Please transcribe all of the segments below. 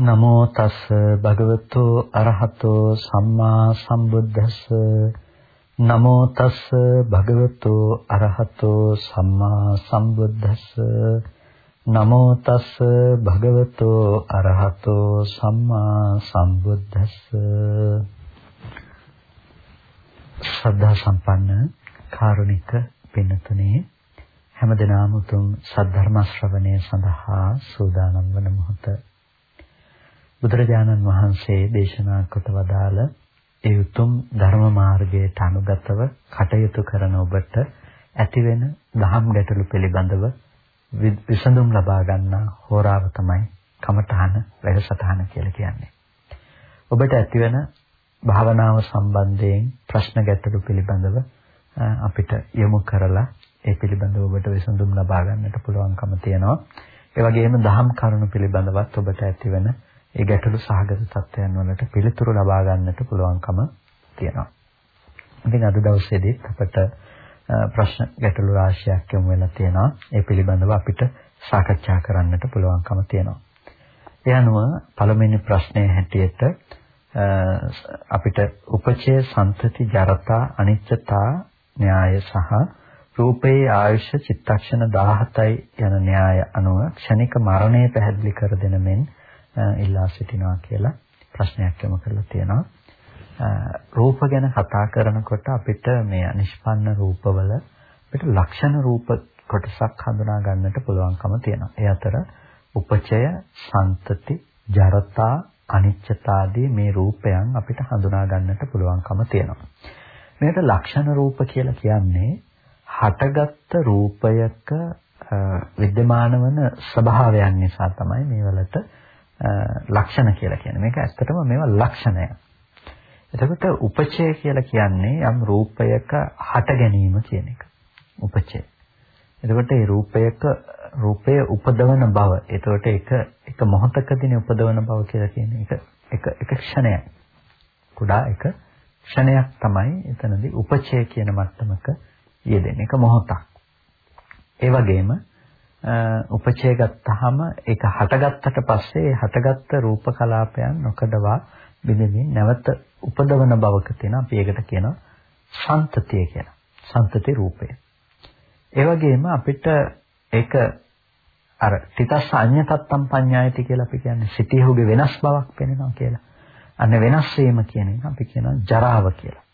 නමෝ තස් භගවතු අරහතෝ සම්මා සම්බුද්දස්ස. නමෝ තස් භගවතු අරහතෝ සම්මා සම්බුද්දස්ස. නමෝ තස් භගවතු අරහතෝ සම්මා සම්බුද්දස්ස. ශ්‍රද්ධා සම්පන්න කාරුණික පින්තුනේ හැමදෙනාම උතුම් සද්ධර්ම ශ්‍රවණය සඳහා සූදානම් වන මොහොත බුදුරජාණන් වහන්සේ දේශනා කොට වදාළ ඒ උතුම් ධර්ම මාර්ගයට අනුගතව කටයුතු කරන ඔබට ඇතිවෙන දහම් ගැටලු පිළිබඳව විසඳුම් ලබා ගන්නා හෝරාව තමයි කමඨහන වැඩසටහන කියලා කියන්නේ. ඔබට ඇතිවෙන භාවනාව සම්බන්ධයෙන් ප්‍රශ්න ගැටලු පිළිබඳව අපිට යොමු කරලා ඒ පිළිබඳව ඔබට විසඳුම් ලබා ගන්නට පුළුවන්කම තියෙනවා. ඒ වගේම දහම් කරුණු පිළිබඳවත් ඔබට ඇතිවෙන ඒ ගැටලු සහගත තත්ත්වයන් වලට පිළිතුරු ලබා ගන්නට පුළුවන්කම තියෙනවා. ඉතින් අද දවසේදී අපිට ප්‍රශ්න ගැටලු රාශියක් යොමු වෙලා තියෙනවා. ඒ පිළිබඳව අපිට සාකච්ඡා කරන්නට පුළුවන්කම තියෙනවා. ඒ අනුව පළවෙනි ප්‍රශ්නය හැටියට අපිට උපචය සම්තති ජරතා අනිච්චතා න්‍යාය සහ රූපේ ආයුෂ චිත්තක්ෂණ 17යි යන න්‍යාය අනුව ක්ෂණික මරණය පැහැදිලි කර දෙන මෙන් ඉල්ලා සිටිනවා කියලා ප්‍රශ්නයක් යොමු කරලා තියෙනවා. රූප ගැන කතා කරනකොට අපිට මේ අනිෂ්පන්න රූපවල අපිට ලක්ෂණ රූප කොටසක් හඳුනා ගන්නට පුළුවන්කම තියෙනවා. ඒ අතර උපචය, සන්තති, ජරතා, අනිච්චතාදී මේ රූපයන් අපිට හඳුනා ගන්නට පුළුවන්කම තියෙනවා. මේකට ලක්ෂණ රූප කියලා කියන්නේ හටගත්තු රූපයක විද්‍යමාන වන ස්වභාවයන් නිසා තමයි මේ වලට ලක්ෂණ කියලා කියන්නේ. මේක ඇත්තටම මේවා ලක්ෂණය. එතකොට උපචය කියලා කියන්නේ යම් රූපයක හට ගැනීම කියන එක. උපචය. එතකොට මේ රූපයක රූපය උපදවන බව. එතකොට ඒක එක මොහොතකදී උපදවන බව කියලා කියන්නේ ඒක එක එක ක්ෂණයක්. කුඩා එක ක්ෂණයක් තමයි එතනදී උපචය කියන මට්ටමක යෙදෙන්නේ. එක මොහොතක්. ඒ වගේම උපචය ගත්තාම ඒක හටගත්තට පස්සේ හටගත්ත රූප කලාපයන් නොකඩවා බිඳෙමින් නැවත උපදවන බවක තියෙන අපි ඒකට කියනවා සන්තතිය කියලා. සන්තති රූපය. ඒ වගේම අපිට ඒක අර තිතස් අඤ්ඤතත්තම් පඤ්ඤායති කියලා අපි කියන්නේ සිටියහුගේ වෙනස් බවක් පෙනෙනවා කියලා. අන්න වෙනස් වීම කියන එක අපි කියනවා ජරාව කියලා.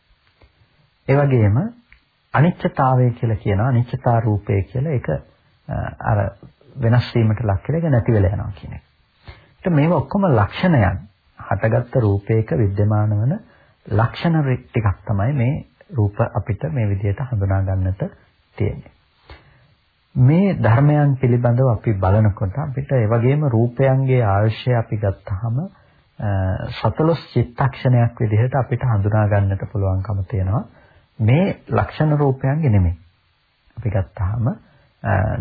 ඒ වගේම අනිච්චතාවය කියලා කියනවා අනිච්චතා රූපය කියලා ඒක අර වෙනස් වීමට ලක් වෙලා ඒක නැති වෙලා යනවා කියන එක. ඒත් මේව ඔක්කොම ලක්ෂණයන්. හටගත්ත රූපයක विद्यमान වන ලක්ෂණ ටිකක් තමයි මේ රූප අපිට මේ විදිහට හඳුනා ගන්නට තියෙන්නේ. මේ ධර්මයන් පිළිබඳව අපි බලනකොට අපිට ඒ වගේම රූපයන්ගේ ආශ්‍රය අපි ගත්තාම සතලොස් චිත්තක්ෂණයක් විදිහට අපිට හඳුනා ගන්නට පුළුවන්කම තියෙනවා. මේ ලක්ෂණ රූපයන්ගේ නෙමෙයි. අපි ගත්තාම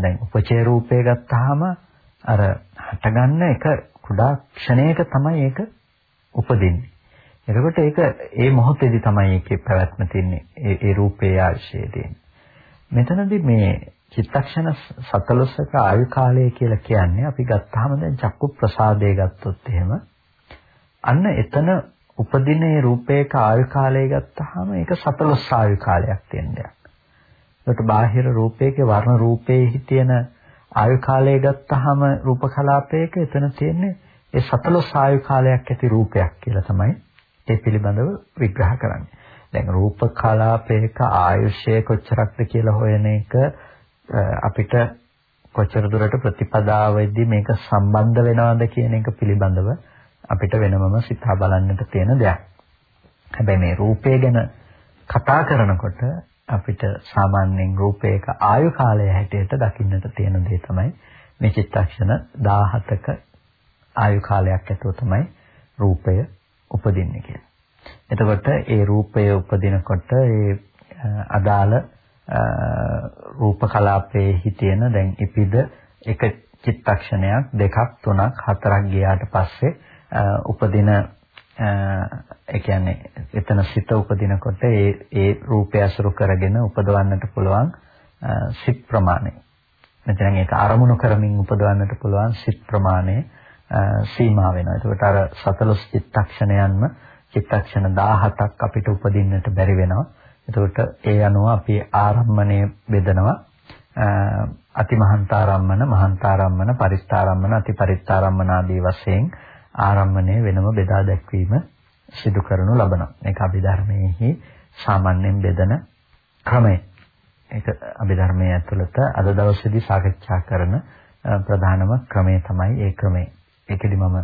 දැන් උපචේ රූපය ගත්තාම අර හටගන්න එක කුඩා ක්ෂණයක තමයි ඒක උපදින්නේ. එතකොට ඒක ඒ මොහොතේදී තමයි ඒකේ පැවැත්ම තියෙන්නේ. ඒ ඒ රූපයේ ආශය තියෙන්නේ. මෙතනදී මේ චිත්තක්ෂණ 14ක ආයු කාලය කියලා කියන්නේ අපි ගත්තාම දැන් චක්කු ප්‍රසාදය ගත්තොත් එහෙම අන්න එතන උපදිනේ රූපයක ආයු කාලය ගත්තාම ඒක 14 ආයු කාලයක් තියෙනවා. ඒකට බාහිර රූපයක වර්ණ රූපයේ තියෙන ආයු කාලය ගත්තාම රූප කලාපයක එතන තියෙන්නේ ඒ 14 ආයු කාලයක් ඇති රූපයක් කියලා තමයි ඒ පිළිබඳව විග්‍රහ කරන්නේ. දැන් රූප කලාපයක ආයුෂය කොච්චරක්ද කියලා හොයන එක අපිට කොච්චර දුරට ප්‍රතිපදාවෙදී මේක සම්බන්ධ වෙනවද කියන එක පිළිබඳව අපිට වෙනමම සිතා බලන්නට තියෙන දෙයක්. හැබැයි මේ රූපය ගැන කතා කරනකොට අපිට සාමාන්‍යයෙන් රූපයක ආයු කාලය හැටියට දකින්නට තියෙන දේ තමයි මේ චිත්තක්ෂණ 17ක ආයු කාලයක් ඇතුව තමයි රූපය උපදින්නේ කියලා. එතකොට ඒ රූපය උපදිනකොට ඒ අදාළ රූප කලාපයේ හිතෙන දැන් ඉපිද එක චිත්තක්ෂණයක් දෙකක් තුනක් හතරක් ගියාට පස්සේ උපදින ඒ කියන්නේ එතන සිත උපදිනකොට ඒ ඒ රූපය අසුරු කරගෙන උපදවන්නට පුළුවන් සිත් ප්‍රමාණය. මෙතන ඒක අරමුණු කරමින් උපදවන්නට පුළුවන් සිත් ප්‍රමාණය සීමා වෙනවා. ඒකට අර සතලොස් චිත්තක්ෂණයන්ම චිත්තක්ෂණ 17ක් අපිට උපදින්නට බැරි වෙනවා. එතකොට ඒ අනුව අපි ආරම්මණය බෙදනවා. අතිමහන්තාරම්මන, මහන්තාරම්මන, පරිස්තාරම්මන, අතිපරිස්තාරම්මන ආදී වශයෙන් ආරම්මණය වෙනම බෙදා දැක්වීම සිදු කරනු ලබනවා. මේක අභිධර්මයේහි සාමාන්‍යයෙන් බෙදන ක්‍රමය. ඒක අභිධර්මයේ ඇතුළත අද දවසේදී සාකච්ඡා කරන ප්‍රධානම ක්‍රමය තමයි ඒ ක්‍රමය. ඒකෙදි මම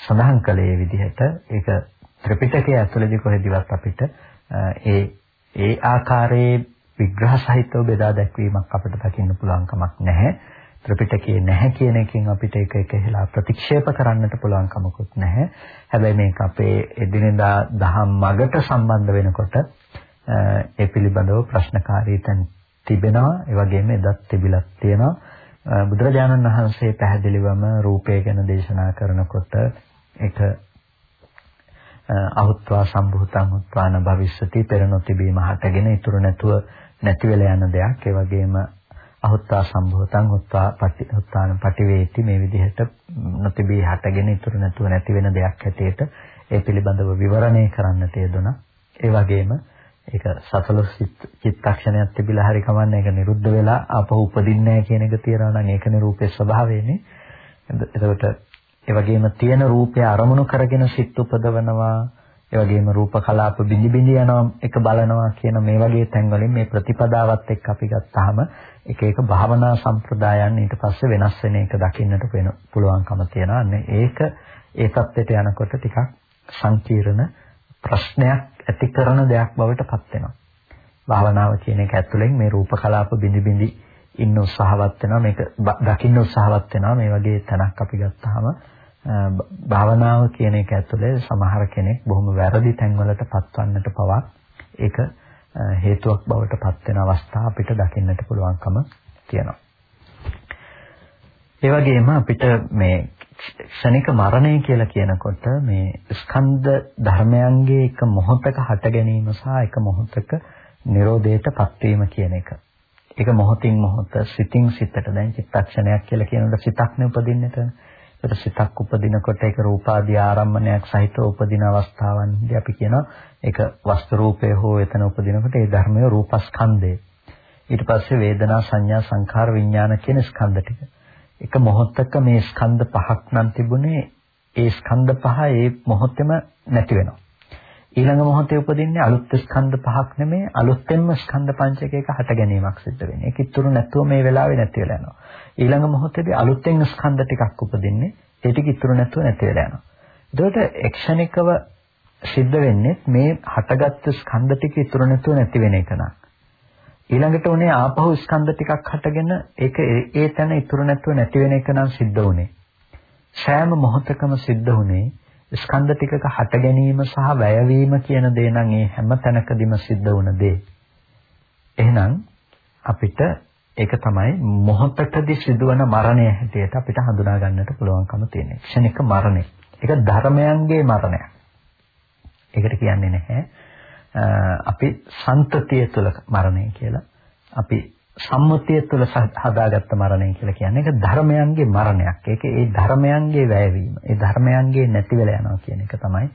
සඳහන් කළේ විදිහට ඒක ත්‍රිපිටකයේ ඇතුළතදී කොහෙදිවත් අපිට ඒ ඒ ආකාරයේ විග්‍රහ සහිතව බෙදා දැක්වීමක් අපිට දකින්න පුළුවන් කමක් නැහැ. ත්‍රිපිටකයේ නැහැ කියන එකෙන් අපිට ඒක එකහෙලා ප්‍රතික්ෂේප කරන්නට පුළුවන් කමකුත් නැහැ. හැබැයි මේක අපේ එදිනෙදා දහම් මගට සම්බන්ධ වෙනකොට ඒ පිළිබඳව ප්‍රශ්නකාරී තැන් තිබෙනවා. ඒ වගේම එදත් තිබිලක් තියෙනවා. බුදුරජාණන් වහන්සේ පැහැදිලිවම රූපය ගැන දේශනා කරනකොට ඒක අහුත්වා සම්භූතං උත්වාන භවිෂ්‍යති පෙර නොතිබීම හටගෙන ඉතුරු නැතුව නැති වෙලා යන දෙයක්. ඒ වගේම අහුත්වා සම්භූතං උත්වා පටි උත්වාන පටිවේති මේ විදිහට නොතිබී හටගෙන ඉතුරු නැතුව නැති වෙන දෙයක් හැටියට ඒ පිළිබඳව විවරණය කරන්නට යෙදුණා. ඒ වගේම ඒක සසලොස් චිත්තක්ෂණයක් තිබිලා හරි කමන්නේ ඒක නිරුද්ධ වෙලා ආපහු උපදින්නේ නැහැ කියන එක තියනවා නම් ඒකනේ රූපේ ස්වභාවයනේ. එතකොට ඒ වගේම තියෙන රූපය අරමුණු කරගෙන සිත් උපදවනවා. ඒ වගේම රූප කලාප බිඳි බිඳි යනවා එක බලනවා කියන මේ වගේ තැන් වලින් මේ ප්‍රතිපදාවත් එක්ක අපි ගත්තාම එක එක භාවනා සම්ප්‍රදායන් ඊට පස්සේ වෙනස් වෙන එක දකින්නට පුළුවන්කම තියෙනවා. අන්න ඒක ඒ தත්ත්වයට යනකොට ටිකක් සංකීර්ණ ප්‍රශ්නයක් ඇති කරන දෙයක් බවට පත් වෙනවා. භාවනාව කියන එක ඇතුලෙන් මේ රූප කලාප බිඳි බිඳි ඉන්න උත්සාහවත් වෙනවා මේක දකින්න උත්සාහවත් වෙනවා මේ වගේ තැනක් අපි ගත්තාම භාවනාව කියන එක ඇතුලේ සමහර කෙනෙක් බොහොම වැරදි තැන්වලට පත්වන්නට පවා ඒක හේතුවක් බවට පත් වෙන අවස්ථා අපිට දකින්නට පුළුවන්කම තියෙනවා. ඒ වගේම අපිට මේ ක්ෂණික මරණය කියලා කියනකොට මේ ස්කන්ධ ධර්මයන්ගේ එක මොහොතක හට ගැනීම සහ එක මොහොතක නිරෝධයටපත් වීම කියන එක. ඒක මොහොතින් මොහොත සිතින් සිතට දැන් චිත්තක්ෂණයක් කියලා කියනකොට සිතක් නේ උපදින්නට. ඒකට සිතක් උපදිනකොට ඒක රූපාදී ආරම්මණයක් සහිතව උපදින අවස්ථාවන්දී අපි කියනවා ඒක වස්තු රූපය හෝ එතන උපදිනකොට ඒ ධර්මය රූපස්කන්ධය. ඊට පස්සේ වේදනා සංඥා සංඛාර විඥාන කියන ස්කන්ධ ටික. එක මොහොතක මේ ස්කන්ධ පහක් නම් තිබුණේ ඒ ස්කන්ධ පහ ඒ මොහොතේම නැති වෙනවා. ඊළඟ මොහොතේ උපදින්නේ අලුත් ස්කන්ධ පහක් නෙමෙයි අලුත්ෙන්ම ස්කන්ධ පංචකයක හට ගැනීමක් සිද්ධ වෙන්නේ. ඒක ඉතුරු නැතුව මේ වෙලාවේ නැති වෙලා යනවා. ඊළඟ මොහොතේදී අලුත්ෙන් ස්කන්ධ ටිකක් උපදින්නේ. ඒ ටික ඉතුරු නැතුව නැති වෙලා යනවා. එතකොට එක්ෂණිකව සිද්ධ වෙන්නේ මේ හටගත්තු ස්කන්ධ ටික ඉතුරු නැතුව නැති වෙන එක නක්. ඊළඟට උනේ ආපහු ස්කන්ධ ටිකක් හටගෙන ඒක ඒ තැන ඉතුරු නැතුව නැති වෙන එක නම් සිද්ධ වුනේ. සෑම මොහොතකම සිද්ධ වුනේ ස්කන්ධ ටිකක හට ගැනීම සහ වැයවීම කියන දේ නම් ඒ හැම තැනකදීම සිද්ධ වුණ දේ. එහෙනම් අපිට ඒක තමයි මොහොතකදී සිදුවන මරණය හැටියට අපිට හඳුනා ගන්නට පුළුවන්කම තියෙන. ක්ෂණික මරණය. ඒක ධර්මයන්ගේ මරණයක්. ඒකට කියන්නේ නැහැ අපි සන්තතිය තුළ මරණය කියලා. අපි සම්මුතිය තුළ හදාගත්ත මරණය කියලා කියන්නේ ඒක ධර්මයන්ගේ මරණයක්. ඒක ඒ ධර්මයන්ගේ වැයවීම. ඒ ධර්මයන්ගේ නැති වෙලා යනවා කියන එක තමයි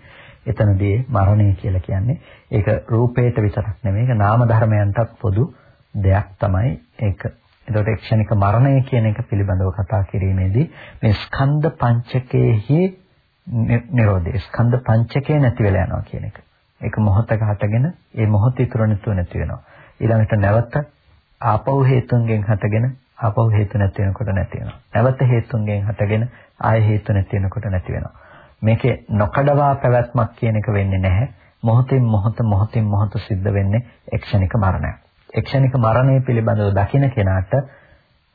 එතනදී මරණය කියලා කියන්නේ. ඒක රූපේට විතරක් නෙමෙයි. ඒක නාම ධර්මයන්ටත් පොදු දෙයක් තමයි ඒක. එතකොට ක්ෂණික මරණය කියන එක පිළිබඳව කතා කිරීමේදී මේ ස්කන්ධ පංචකයේහි නිරෝධය ස්කන්ධ පංචකය නැති වෙලා යනවා කියන එක. ඒක මොහොතක හටගෙන ඒ මොහොත ඉතුරු නැතුව නැති වෙනවා. ඊළඟට නැවත ආපහු හේතුන්ගෙන් හටගෙන ආපහු හේතු නැති වෙනකොට නැති වෙනවා. නැවත හේතුන්ගෙන් හටගෙන ආය හේතු නැති වෙනකොට නැති වෙනවා. මේකේ නොකඩවා පැවැත්මක් කියන එක වෙන්නේ නැහැ. මොහොතින් මොහොත මොහොතින් මොහොත සිද්ධ වෙන්නේ එක්ෂණික මරණයක්. එක්ෂණික මරණය පිළිබඳව දකින කෙනාට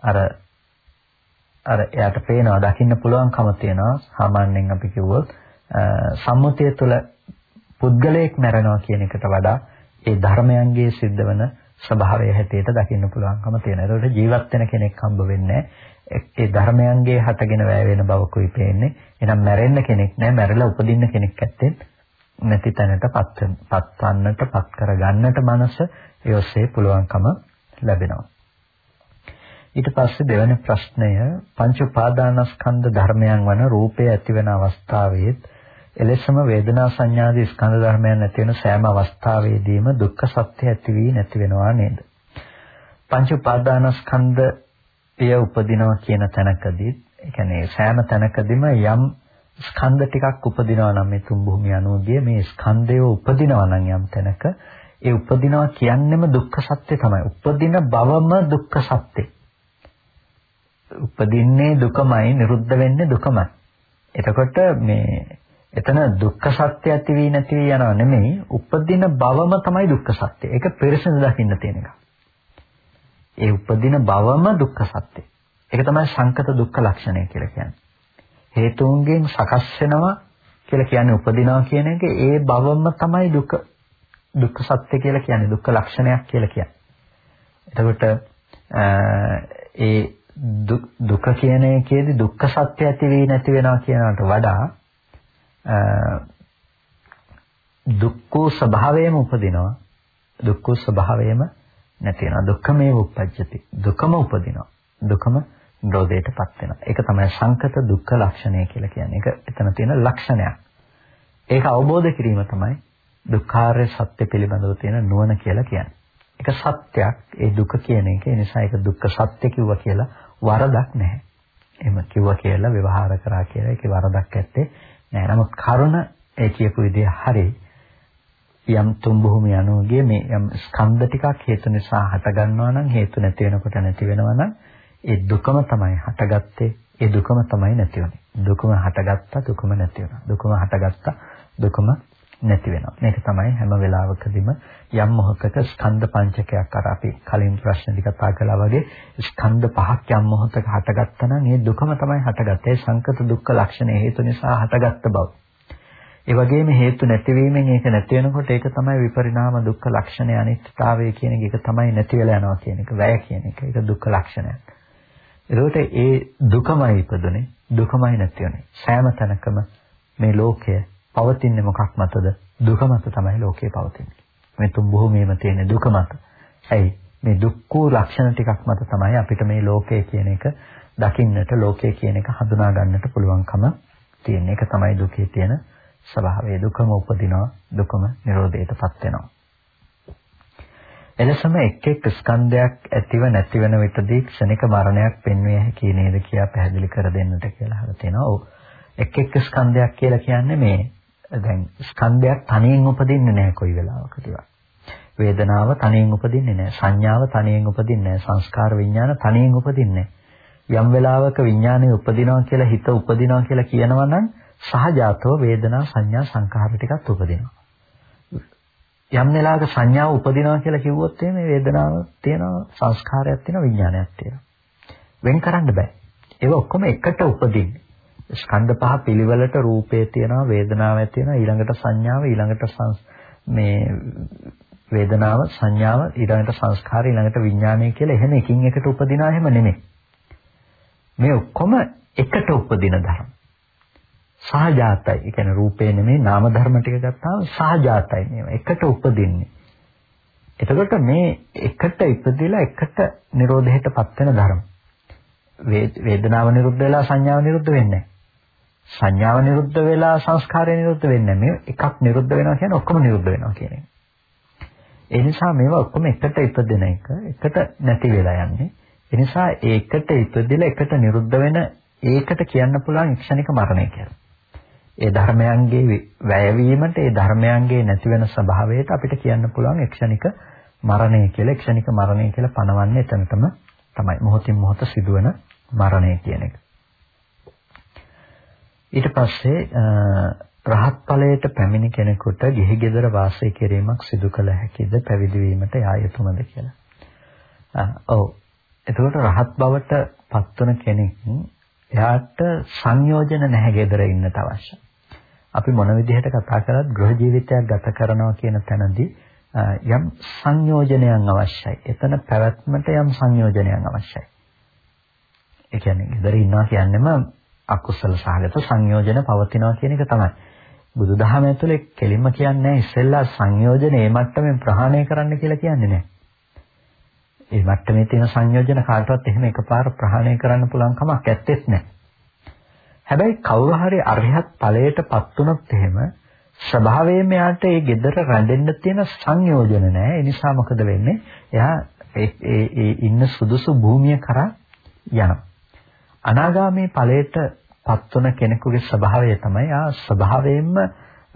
අර අර එයාට පේනවා දකින්න පුළුවන්කම තියෙනවා සාමාන්‍යයෙන් අපි කිව්වොත් සම්මුතිය තුළ පුද්ගලයෙක් මැරෙනවා කියන එකට වඩා ඒ ධර්මයන්ගේ සිද්ධ වෙන ස්වභාවය හැටියට දකින්න පුළුවන්කම තියෙනවා. ඒකට ජීවත් වෙන කෙනෙක් හම්බ වෙන්නේ ඒ ධර්මයන්ගේ හටගෙන වැය වෙන බවකුයි පේන්නේ. එහෙනම් මැරෙන්න කෙනෙක් නැහැ, මැරිලා උපදින්න කෙනෙක් ඇත්තේ නැති තැනට පත්වන්නට, පත් කරගන්නට මනස ඒ ඔස්සේ පුළුවන්කම ලැබෙනවා. ඊට පස්සේ දෙවෙනි ප්‍රශ්නය පංච උපාදානස්කන්ධ ධර්මයන් වන රූපය ඇතිවන අවස්ථාවේත් එලෙසම වේදනා සංඥාදී ස්කන්ධ ධර්මයන් ඇති වෙන සෑම අවස්ථාවේදීම දුක්ඛ සත්‍ය ඇති වී නැති වෙනවා නේද? පංච උපාදානස්කන්ධය උපදිනවා කියන තැනකදී ඒ කියන්නේ සෑම තැනකදීම යම් ස්කන්ධ ටිකක් උපදිනවා නම් මේ තුන් භූමිය අනුගිය මේ ස්කන්ධය උපදිනවා නම් යම් තැනක ඒ උපදිනවා කියන්නෙම දුක්ඛ සත්‍ය තමයි. උපදින බවම දුක්ඛ සත්‍ය. උපදින්නේ දුකමයි, නිරුද්ධ වෙන්නේ දුකමයි. එතකොට මේ එතන දුක්ඛ සත්‍ය ඇති වී නැති වී යනව නෙමෙයි, උපදින බවම තමයි දුක්ඛ සත්‍ය. ඒක පෙරසෙන් දකින්න තියෙන එක. ඒ උපදින බවම දුක්ඛ සත්‍ය. ඒක තමයි සංකත දුක්ඛ ලක්ෂණය කියලා කියන්නේ. හේතුන්ගෙන් සකස් වෙනවා කියලා කියන්නේ උපදිනවා කියන එක ඒ බවම තමයි දුක දුක්ඛ සත්‍ය කියලා කියන්නේ දුක්ඛ ලක්ෂණයක් කියලා කියන්නේ. එතකොට ඒ දුක කියන එකේදී දුක්ඛ සත්‍ය ඇති වෙයි නැති වෙනවා කියනකට වඩා දුක්ඛ ස්වභාවයම උපදිනවා දුක්ඛ ස්වභාවයම නැති වෙනවා දුක්ඛමේ උප්පජ්ජති දුකම උපදිනවා දුකම නිරෝධයටපත් වෙනවා. ඒක තමයි සංකත දුක්ඛ ලක්ෂණය කියලා කියන්නේ. ඒක එතන තියෙන ලක්ෂණයක්. ඒක අවබෝධ කිරීම තමයි දුක්ඛාරය සත්‍ය පිළිබඳව තියෙන නුවණ කියලා කියන්නේ. ඒක සත්‍යයක්. ඒ දුක කියන එක. ඒ නිසා ඒක දුක්ඛ සත්‍ය කිව්වා කියලා වරදක් නැහැ. එහෙම කිව්වා කියලා ව්‍යවහාර කරා කියලා ඒකේ වරදක් ඇත්තේ නැහැ. නමුත් කරුණ ඒ කියපු විදිහ හරි යම් තුන් භූමිය අනුගිය මේ යම් ස්කන්ධ ටිකක් හේතු නිසා හට ගන්නවා නම් හේතු නැති වෙනකොට නැති වෙනවා නම් ඒ දුකම තමයි හටගත්තේ ඒ දුකම තමයි නැති වෙන්නේ. දුකම හටගත්තා දුකම නැති වෙනවා. දුකම හටගත්තා දුකම නැති වෙනවා. මේක තමයි හැම වෙලාවකදීම යම් මොහොතක ස්කන්ධ පංචකයක් අර අපි කලින් ප්‍රශ්නදි කතා කළා වගේ ස්කන්ධ පහක් යම් මොහොතක හටගත්තා නම් ඒ දුකම තමයි හටගත්තේ. සංකත දුක්ඛ ලක්ෂණ හේතු නිසා හටගත්ත බව. ඒ වගේම හේතු නැතිවීමෙන් ඒක නැති වෙනකොට ඒක තමයි විපරිණාම දුක්ඛ ලක්ෂණය අනිත්‍යතාවය කියන එක. ඒක තමයි නැති වෙලා යනවා කියන එක. වැය කියන එක. ඒක දුක්ඛ ලක්ෂණයක්. එතකොට ඒ දුකමයි ඉපදුනේ දුකමයි නැතිවෙන්නේ සෑම තැනකම මේ ලෝකය පවතින්නේ මොකක් මතද? දුක මත තමයි ලෝකය පවතින්නේ. මේ තුන් භූමියේම තියෙන දුක මත. ඇයි? මේ දුක්ඛ ලක්ෂණ ටිකක් මත තමයි අපිට මේ ලෝකය කියන එක දකින්නට ලෝකය කියන එක හඳුනා ගන්නට පුළුවන්කම තියෙන එක තමයි දුකේ තියෙන ස්වභාවය. දුකම උපදිනවා දුකම නිරෝධයටපත් වෙනවා. එලෙසම එක් එක් ස්කන්ධයක් ඇතිව නැති වෙන විටදී ක්ෂණික මරණයක් පෙන්විය හැකි නේද කියලා පැහැදිලි කර දෙන්නට කියලා අහලා තිනවා. ඔව්. එක් එක් ස්කන්ධයක් කියලා කියන්නේ මේ දැන් ස්කන්ධයක් තනියෙන් උපදින්නේ නැහැ කොයි වෙලාවකදවත්. වේදනාව තනියෙන් උපදින්නේ නැහැ. සංඥාව තනියෙන් උපදින්නේ නැහැ. සංස්කාර විඥාන තනියෙන් උපදින්නේ යම් වෙලාවක විඥානය උපදිනවා කියලා හිත උපදිනවා කියලා කියනවා නම් සහජාතව වේදනා සංඥා සංඛාර ටිකත් උපදිනවා. යම් වෙලාවක සංඥාව උපදිනවා කියලා කිව්වොත් මේ වේදනාව තියෙනවා සංස්කාරයක් තියෙනවා විඥානයක් තියෙනවා වෙන් කරන්න බෑ ඒක ඔක්කොම එකට උපදින්නේ ස්කන්ධ පහ පිළිවෙලට රූපේ තියෙනවා වේදනාවක් තියෙනවා ඊළඟට සංඥාව ඊළඟට මේ වේදනාව සංඥාව ඊළඟට සංස්කාරය ඊළඟට විඥානය කියලා එහෙම එකින් එකට උපදිනා එහෙම නෙමෙයි මේ ඔක්කොම එකට උපදින ධර්ම සහජාතයි. ඒ කියන්නේ රූපේ නෙමෙයි නාම ධර්ම ටික ගත්තාම සහජාතයි මේවා. එකට උපදින්නේ. එතකොට මේ එකට ඉපදිලා එකට නිරෝධයටපත් වෙන ධර්ම. වේදනාව නිරුද්ධ වෙලා සංඥාව නිරුද්ධ වෙන්නේ සංඥාව නිරුද්ධ වෙලා සංස්කාරය නිරුද්ධ වෙන්නේ මේ එකක් නිරුද්ධ වෙනවා කියන්නේ ඔක්කොම නිරුද්ධ වෙනවා කියන එක. ඒ නිසා මේවා ඔක්කොම එකට ඉපදෙන එක එකට නැති වෙලා යන්නේ. ඒ නිසා ඒකට ඉපදෙලා එකට නිරුද්ධ වෙන ඒකට කියන්න පුළුවන් ක්ෂණික මරණය කියලා. ඒ ධර්මයන්ගේ වැයවීමට ඒ ධර්මයන්ගේ නැති වෙන ස්වභාවයට අපිට කියන්න පුළුවන් එක්ෂණික මරණය කියලා. එක්ෂණික මරණය කියලා පනවන්නේ එතනටම තමයි. මොහොතින් මොහොත සිදුවන මරණය කියන එක. ඊට පස්සේ රහත් ඵලයට පැමිණි කෙනෙකුට ගිහි ගෙදර වාසය කිරීමක් සිදු කළ හැකිද පැවිදි වීමට යා යුතුමද කියලා. ඔව්. එතකොට රහත් බවට පත්වන කෙනෙක් එයාට සංයෝජන නැහැ gedara ඉන්නට අවශ්‍ය. අපි මොන විදිහට කතා කරත් ගෘහ ජීවිතයක් ගත කරනවා කියන තැනදී යම් සංයෝජනයක් අවශ්‍යයි. එතන පැවැත්මට යම් සංයෝජනයක් අවශ්‍යයි. ඒ කියන්නේ gedara ඉන්නවා කියන්නේම අකුසල සහගත සංයෝජන පවතිනවා කියන එක තමයි. බුදුදහම ඇතුලේ කෙලින්ම කියන්නේ ඉස්සෙල්ලා සංයෝජන ඒ මට්ටමින් ප්‍රහාණය කරන්න කියලා කියන්නේ නැහැ. ඒ මට්ටමේ තියෙන සංයෝජන කාටවත් එහෙම එකපාර ප්‍රහාණය කරන්න පුළුවන් කමක් ඇත්තෙත් නැහැ. හැබැයි කවුරු හරි අරහත් ඵලයටපත් වුණොත් එහෙම ස්වභාවයෙන්ම යාට ඒ gedara රැඳෙන්න තියෙන සංයෝජන නැහැ. ඒ නිසා මොකද වෙන්නේ? එයා ඒ ඉන්න සුදුසු භූමිය කරා යනවා. අනාගාමී ඵලයටපත් වුණ කෙනෙකුගේ ස්වභාවය තමයි ආ ස්වභාවයෙන්ම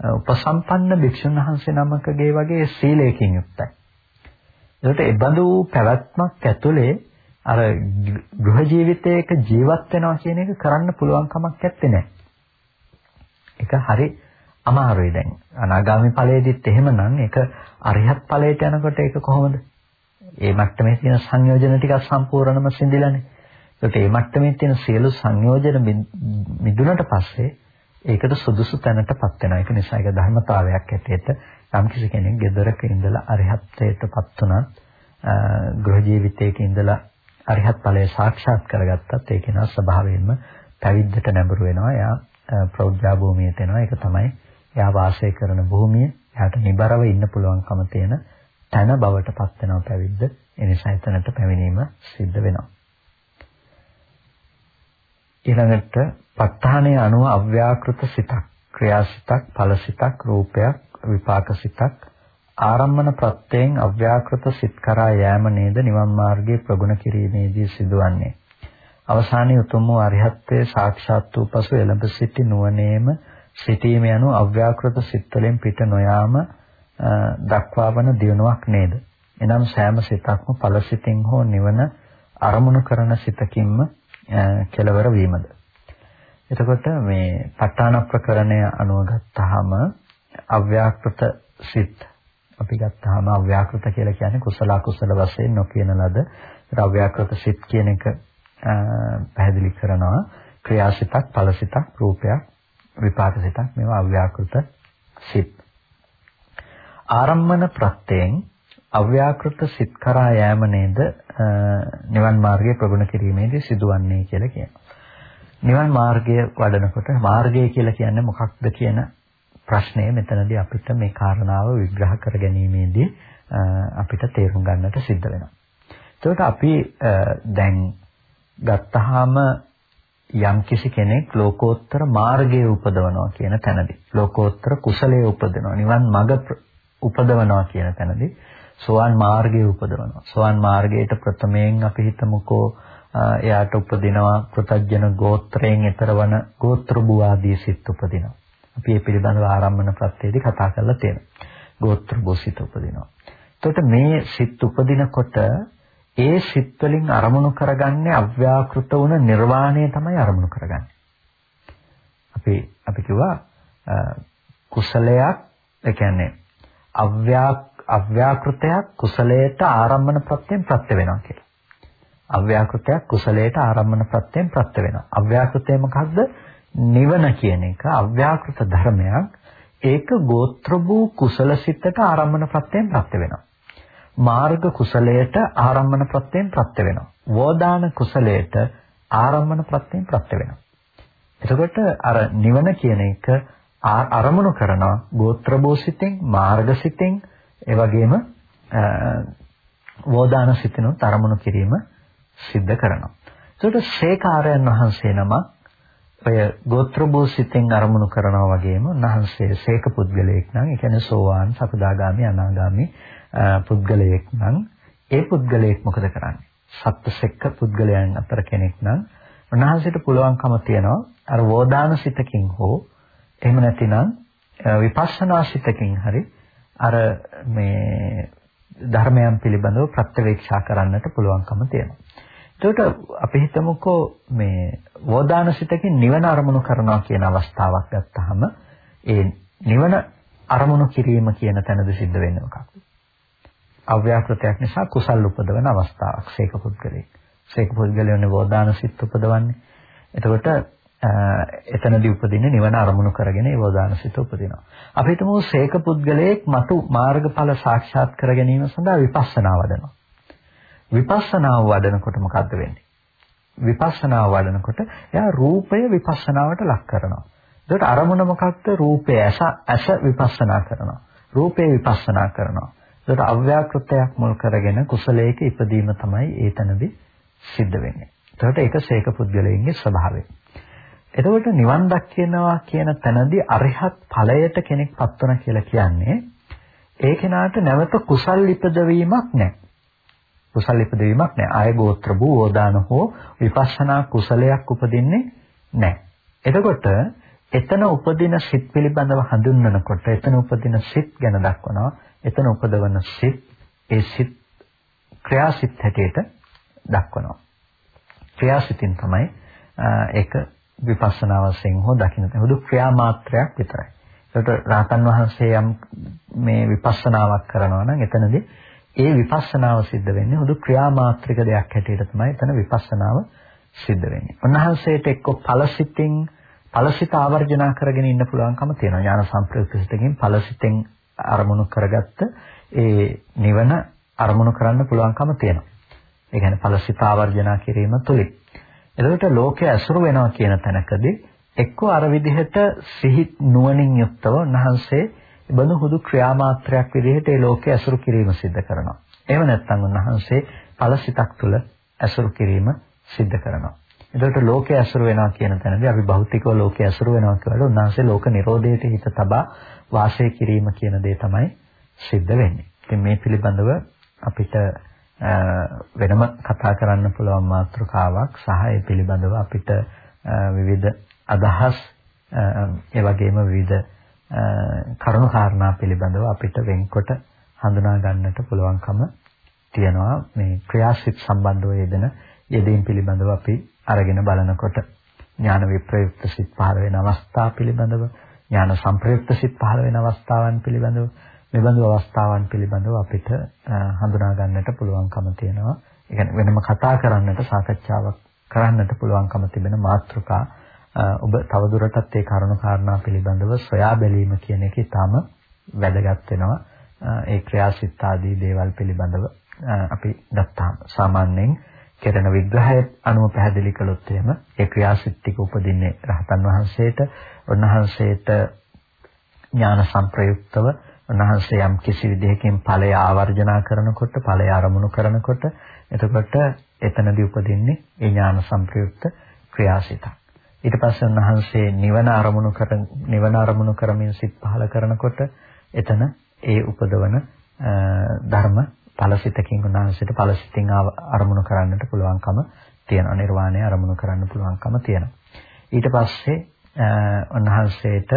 උපසම්පන්න භික්ෂුන් වහන්සේ නමකගේ වගේ සීලයකින් යුක්තයි. ඒකට ඒ බඳු පැවැත්මක් ඇතුලේ අර ගෘහ ජීවිතයක ජීවත් වෙනවා කියන එක කරන්න පුළුවන් කමක් නැත්තේ. ඒක හරි අමාරුයි දැන්. අනාගාමී ඵලයේදීත් එහෙමනම් ඒක අරිහත් ඵලයට යනකොට ඒක කොහොමද? ඒ මට්ටමේ තියෙන සංයෝජන ටිකක් සම්පූර්ණම සිඳිලානේ. ඒකට මේ මට්ටමේ තියෙන සියලු සංයෝජන මිදුණට පස්සේ ඒකට සුදුසු තැනටපත් වෙනවා. ඒක නිසා ඒක ධර්මතාවයක් ඇටියට යම් කිසි කෙනෙක් gedaraක ඉඳලා අරිහත්ත්වයටපත් උනත් ගෘහ ජීවිතයක ඉඳලා අරිහත් ඵලය සාක්ෂාත් කරගත්තත් ඒක නා ස්වභාවයෙන්ම පැවිද්දට නැඹුරු වෙනවා. එයා ප්‍රෞද්ධා භූමියට එනවා. ඒක තමයි එයා වාසය කරන භූමිය. එයාට නිබරව ඉන්න පුළුවන්කම තියෙන තන බවටපත් වෙනවා පැවිද්ද. ඒ නිසා එතනට පැමිණීම සිද්ධ වෙනවා. ඊළඟට ප ဋ ාණයේ අනුව අව්‍යාකෘත සිතක් ක්‍රියාසිතක් ඵලසිතක් රූපයක් විපාකසිතක් ආරම්මන ප්‍රත්‍යයෙන් අව්‍යාකෘත සිත් කරා යෑම නේද නිවන් මාර්ගයේ ප්‍රගුණ කිරීමේදී සිදුවන්නේ. අවසානයේ උතුම් වූ අරිහත්ත්වයේ සාක්ෂාත් වූ පසු එළඹ සිටි නුවණේම සිටීම යනු අව්‍යාකෘත සිත් වලින් පිට නොයාම දක්වා වන දියුණුවක් නේද? එනම් සෑම සිතක්ම ඵලසිතින් හෝ නිවන අරමුණු කරන සිතකින්ම කෙලවර වීමද. එතකොට මේ ප ဋ ාණ ප්‍රකරණය අනුව ගත්තාම අව්‍යාකෘත සිත්. අපි ගත්තාම අව්‍යාකෘත කියලා කියන්නේ කුසල අකුසල වශයෙන් නොකියන ලද අව්‍යාකෘත සිත් කියන එක පැහැදිලි කරනවා. ක්‍රියාසිතක් ඵලසිතක් රූපයක් විපාකසිතක් මේවා අව්‍යාකෘත සිත්. ආරම්මන ප්‍රත්‍යයෙන් අව්‍යාකෘත සිත් කරා යෑම නේද නිවන් මාර්ගයේ ප්‍රගුණ කිරීමේදී සිදුවන්නේ කියලා කියනවා. නිවන් මාර්ගය වඩනකොට මාර්ගය කියලා කියන්නේ මොකක්ද කියන ප්‍රශ්නය මෙතනදී අපිට මේ කාරණාව විග්‍රහ කර ගැනීමේදී අපිට තේරුම් ගන්නට සිද්ධ වෙනවා. එතකොට අපි දැන් ගත්තාම යම් කිසි කෙනෙක් ලෝකෝත්තර මාර්ගයේ උපදවනවා කියන තැනදී ලෝකෝත්තර කුසලයේ උපදවනවා නිවන් මඟ උපදවනවා කියන තැනදී සෝවාන් මාර්ගයේ උපදවනවා. සෝවාන් මාර්ගයට ප්‍රථමයෙන් අපි හිතමුකෝ එයාට උපදිනවා ප්‍රතජන ගෝත්‍රයෙන් ඊතරවන ගෝත්‍ර බුවාදී සිත් උපදිනවා. අපි මේ පිළිබඳව ආරම්භන ප්‍රත්‍යයේදී කතා කරලා තියෙනවා. ගෝත්‍ර බොසිත උපදිනවා. එතකොට මේ සිත් උපදිනකොට ඒ සිත් වලින් අරමුණු කරගන්නේ අව්‍යාකෘත වුණ නිර්වාණය තමයි අරමුණු කරගන්නේ. අපි අපි කිව්වා කුසලයක් ඒ කියන්නේ අව්‍යා අව්‍යාකෘතයක් කුසලයට ආරම්භන ප්‍රත්‍යයෙන් ප්‍රත්‍ය වෙනවා කියලා. අව්‍යාකෘතයක් කුසලයට ආරම්භන ප්‍රත්‍යයෙන් ප්‍රත්‍ය වෙනවා. අව්‍යාකෘතය මොකද්ද? නිවන කියන එක අව්‍යාකෘත ධර්මයක්. ඒක ගෝත්‍ර වූ කුසලසිතට ආරම්භන ප්‍රත්‍යයෙන් ප්‍රත්‍ය වෙනවා. මාර්ග කුසලයට ආරම්භන ප්‍රත්‍යයෙන් ප්‍රත්‍ය වෙනවා. වෝදාන කුසලයට ආරම්භන ප්‍රත්‍යයෙන් ප්‍රත්‍ය වෙනවා. එතකොට අර නිවන කියන එක අරමුණු කරනවා ගෝත්‍ර බෝසිතෙන් මාර්ගසිතෙන් ඒ වගේම වෝදාන සිතිනුත් අරමුණු කිරීම සිද්ධ කරනවා. ඒකට ශේකාරයන් වහන්සේ නම ඔය ගෝත්‍ර භූසිතෙන් අරමුණු කරනවා වගේම උන්වහන්සේ ශේක පුද්ගලයෙක් නම් ඒ කියන්නේ සෝවාන් සකදාගාමි අනාගාමි පුද්ගලයෙක් නම් ඒ පුද්ගලයෙක් මොකද කරන්නේ? සත්ත්වසෙක්ක පුද්ගලයන් අතර කෙනෙක් නම් උන්වහන්සේට පුළුවන්කම තියනවා අර වෝදාන සිතකින් හෝ එහෙම නැතිනම් විපස්සනා සිතකින් හරි අර මේ ධර්මයන් පිළිබඳව ප්‍රත්‍යවේක්ෂා කරන්නට පුළුවන්කම තියෙනවා. එතකොට අපි හිතමුකෝ මේ වෝදානසිතකින් නිවන අරමුණු කරනවා කියන අවස්ථාවක් ගත්තාම ඒ නිවන අරමුණු කිරීම කියන තැනද සිද්ධ වෙන්නේ මොකක්ද? අව්‍යාකෘතයක් නිසා කුසල් උපදවන අවස්ථාවක් සීක පුද්ගලයෙක්. සීක පුද්ගලයෝනේ වෝදානසිත උපදවන්නේ. එතකොට එතනදී උපදින්නේ නිවන අරමුණු කරගෙන ඒ වදානසිත උපදිනවා. අපි හිතමු සේක පුද්ගලයෙක් මතු මාර්ගඵල සාක්ෂාත් කර ගැනීම සඳහා විපස්සනා වඩනවා. විපස්සනාව වඩනකොට මොකද්ද වෙන්නේ? විපස්සනාව වඩනකොට එයා රූපය විපස්සනාවට ලක් කරනවා. ඒකට අරමුණ මොකක්ද? රූපය ඇස ඇස විපස්සනා කරනවා. රූපේ විපස්සනා කරනවා. ඒකට අව්‍යාකෘතයක් මුල් කරගෙන කුසලයක ඉපදීම තමයි ඒ තැනදී සිද්ධ වෙන්නේ. එතකොට ඒක සීක පුද්ගලයන්ගේ ස්වභාවය. එතකොට නිවන් දකිනවා කියන තැනදී අරිහත් ඵලයට කෙනෙක්පත් වුණා කියලා කියන්නේ ඒ කෙනාට නැවත කුසල් ඉපදවීමක් නැහැ. කුසල් ඉපදවීමක් නැහැ. ආය ගෝත්‍ර භූ ඕදාන හෝ විපස්සනා කුසලයක් උපදින්නේ නැහැ. එතකොට එතන උපදින සිත් පිළිබඳව හඳුන්වනකොට එතන උපදින සිත් ගැන දක්වනවා. එතන උපදවන සිත් ඒ සිත් ක්‍රියාසිත හැටියට දක්වනවා. ක්‍රියාසිතින් තමයි ඒක විපස්සනා වශයෙන් හෝ දකින්න තියෙන. හුදු ක්‍රියා මාත්‍රයක් විතරයි. ඒකට රාතන් වහන්සේ යම් මේ විපස්සනාවක් කරනවා නම් එතනදී ඒ විපස්සනාව සිද්ධ වෙන්නේ හුදු ක්‍රියා මාත්‍රික දෙයක් හැටියට තමයි එතන විපස්සනාව සිද්ධ වෙන්නේ. උන්වහන්සේට එක්ක ඵලසිතින් ඵලසිත ආවර්ජනා කරගෙන ඉන්න පුළුවන්කම තියෙනවා. ඥාන සම්ප්‍රයුක්තසිතකින් ඵලසිතෙන් අරමුණු කරගත්ත ඒ නිවන අරමුණු කරන්න පුළුවන්කම තියෙනවා. ඒ කියන්නේ ඵලසිත ආවර්ජනා කිරීම තුලින්. එතකොට ලෝකයේ අසුරු වෙනවා කියන තැනකදී එක්කෝ අර විදිහට සිහි නුවණින් යුක්තව උන්වහන්සේ බඳු හුදු ක්‍රියාමාත්‍රයක් විදිහට ඒ ලෝකයේ අසුරු කිරීම සිද්ධ කරනවා. එහෙම නැත්නම් උන්වහන්සේ ඵලසිතක් තුළ අසුරු කිරීම සිද්ධ කරනවා. එතකොට ලෝකයේ අසුරු වෙනවා කියන තැනදී අපි භෞතිකව ලෝකයේ අසුරු වෙනවා කියලාට උන්වහන්සේ ලෝක නිරෝධයට හිත තබා වාසය කිරීම කියන දේ තමයි සිද්ධ වෙන්නේ. ඉතින් මේ පිළිබඳව අපිට වෙනම කතා කරන්න පුළුවන් මාතෘකාවක් සහ ඒ පිළිබඳව අපිට විවිධ අදහස් ඒ වගේම විවිධ කරුණු කාරණා පිළිබඳව අපිට වෙන්කොට හඳුනා ගන්නට පුළුවන්කම තියෙනවා. මේ ක්‍රියාසිත සම්බන්ධව යෙදෙන යෙදීම් පිළිබඳව අපි අරගෙන බලනකොට ඥාන විප්‍රයුක්ත සිත් පහළ වෙන අවස්ථා පිළිබඳව ඥාන සංප්‍රයුක්ත සිත් පහළ වෙන අවස්ථාවන් පිළිබඳව මෙබඳු අවස්ථාවන් පිළිබඳව අපිට හඳුනා ගන්නට පුළුවන්කම තියෙනවා. ඒ කියන්නේ වෙනම කතා කරන්නට සාකච්ඡාවක් කරන්නට පුළුවන්කම තිබෙන මාතෘකා ඔබ තවදුරටත් ඒ කරුණු කාරණා පිළිබඳව සොයා බැලීම කියන එක ඊටාම වැදගත් වෙනවා. ඒ ක්‍රියාසිත ආදී දේවල් පිළිබඳව අපි ගත්තාම සාමාන්‍යයෙන් කෙරෙන විග්‍රහය අනුව පැහැදිලි කළොත් එහෙම ඒ ක්‍රියාසිත ටික උපදින්නේ රහතන් වහන්සේට උන්වහන්සේට ඥාන සංප්‍රයුක්තව උන්වහන්සේ යම් කිසි විදිහකින් ඵලය ආවර්ජනා කරනකොට ඵලය ආරමුණු කරනකොට එතකොට එතනදී උපදින්නේ ඒ ඥාන සංප්‍රයුක්ත ක්‍රියාසිතක්. ඊට පස්සේ උන්වහන්සේ නිවන අරමුණු කර නිවන අරමුණු කරමින් සිත් පහල කරනකොට එතන ඒ උපදවන ධර්ම ඵලසිතකින් උන්වහන්සේට ඵලසිතින් අරමුණු කරන්නට පුළුවන්කම තියෙනවා. නිර්වාණය අරමුණු කරන්න පුළුවන්කම තියෙනවා. ඊට පස්සේ උන්වහන්සේට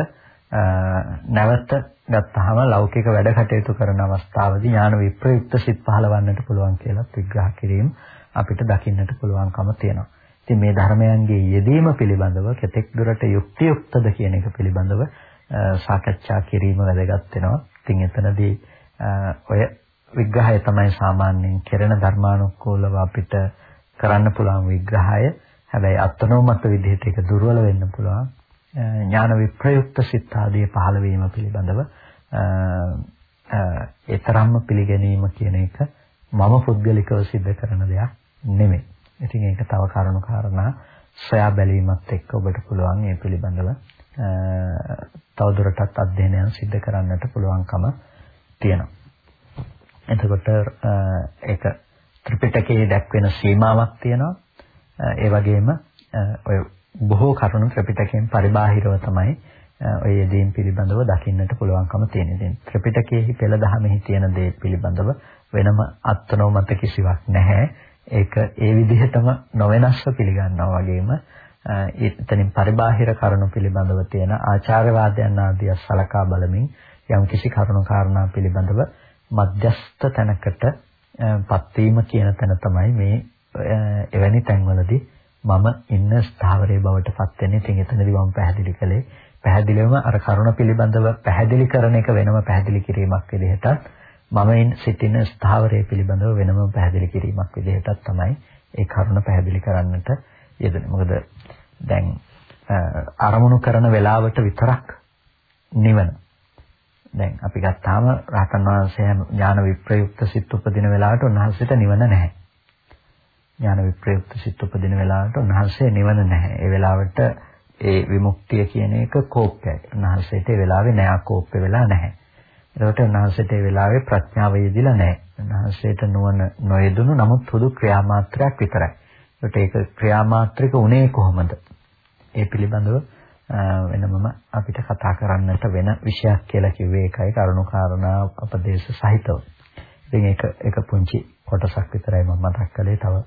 නැවත ගත්තාම ලෞකික වැඩ කටයුතු කරන අවස්ථාවේදී ඥාන විප්‍රයුක්ත සිත් පහලවන්නට පුළුවන් කියලා විග්‍රහ කිරීම අපිට දකින්නට පුළුවන්කම තියෙනවා. ඉතින් මේ ධර්මයන්ගේ යෙදීම පිළිබඳව කෙතෙක් දුරට යුක්තියුක්තද කියන එක පිළිබඳව සාකච්ඡා කිරීම වැදගත් වෙනවා. ඉතින් එතනදී ඔය විග්‍රහය තමයි සාමාන්‍යයෙන් කෙරෙන ධර්මානුකූලව අපිට කරන්න පුළුවන් විග්‍රහය. හැබැයි අත්නෝමත විදිහට ඒක දුර්වල වෙන්න පුළුවන්. ඥාන විප්‍රයුක්ත සිත් ආදී පහළ වීම පිළිබඳව ඒ තරම්ම පිළිගැනීම කියන එක මම පුද්ගලිකව සිද්ධ කරන දෙයක් නෙමෙයි. ඉතින් ඒක තව කරුණු කාරණා සොයා බැලීමත් එක්ක ඔබට පුළුවන් මේ පිළිබඳව තවදුරටත් අධ්‍යයනයන් සිදු කරන්නට පුළුවන්කම තියෙනවා. එතකොට ඒක ත්‍රිපිටකයේ දැක්වෙන සීමාවක් තියෙනවා. ඒ වගේම ඔය බොහෝ කරුණු ත්‍රිපිටකයෙන් පරිබාහිරව තමයි ඔය යෙදීම් පිළිබඳව දකින්නට පුළුවන්කම තියෙන. ඉතින් ත්‍රිපිටකයේ පෙළ දහමෙහි තියෙන දේ පිළිබඳව වෙනම අත්නෝමත කිසිවක් නැහැ. ඒක ඒ විදිහටම නොවෙනස්ව පිළිගන්නවා වගේම එතනින් පරිබාහිර කරුණු පිළිබඳව තියෙන ආචාර්යවාදයන් ආදිය සලකා බලමින් යම් කිසි කරුණු කාරණා පිළිබඳව මධ්‍යස්ත තැනකට පත්වීම කියන තැන තමයි මේ එවැනි තැන්වලදී මම ඉන්න ස්ථාවරයේ බවට පත් වෙන්නේ. ඉතින් එතනදී මම පැහැදිලි කළේ පැහැදිලිවම අර කරුණ පිළිබඳව පැහැදිලි කරන එක වෙනම පැහැදිලි කිරීමක් විදිහටත් මම සිටින ස්ථාවරය පිළිබඳව වෙනම පැහැදිලි කිරීමක් විදිහටත් තමයි ඒ කරුණ පැහැදිලි කරන්නට යෙදෙන්නේ. මොකද දැන් අරමුණු කරන වෙලාවට විතරක් නිවන. දැන් අපි ගත්තාම රහතන් වහන්සේ ඥාන විප්‍රයුක්ත සිත් උපදින වෙලාවට උන්වහන්සේට නිවන නැහැ. ඥාන විප්‍රයුක්ත සිත් උපදින වෙලාවට උන්වහන්සේ නිවන නැහැ. ඒ වෙලාවට ඒ විමුක්තිය කියන එක කෝප්පයයි. උන්වහන්සේට ඒ වෙලාවේ නෑ කෝප්ප වෙලා නැහැ. ඒකට උන්වහන්සේට ඒ වෙලාවේ ප්‍රඥාව යෙදිලා නැහැ. උන්වහන්සේට නුවණ නොයෙදුණු නමුත් පොදු ක්‍රියාමාත්‍රයක් විතරයි. ඒකට ඒක ක්‍රියාමාත්‍රික උනේ කොහොමද? ඒ පිළිබඳව වෙනමම අපිට කතා කරන්නට වෙන විෂයක් කියලා කිව්වේ ඒකයි කරුණු කාරණා අපදේශ සහිතව. ඉතින් ඒක ඒක පුංචි කොටසක් විතරයි මම මතක් කළේ. තව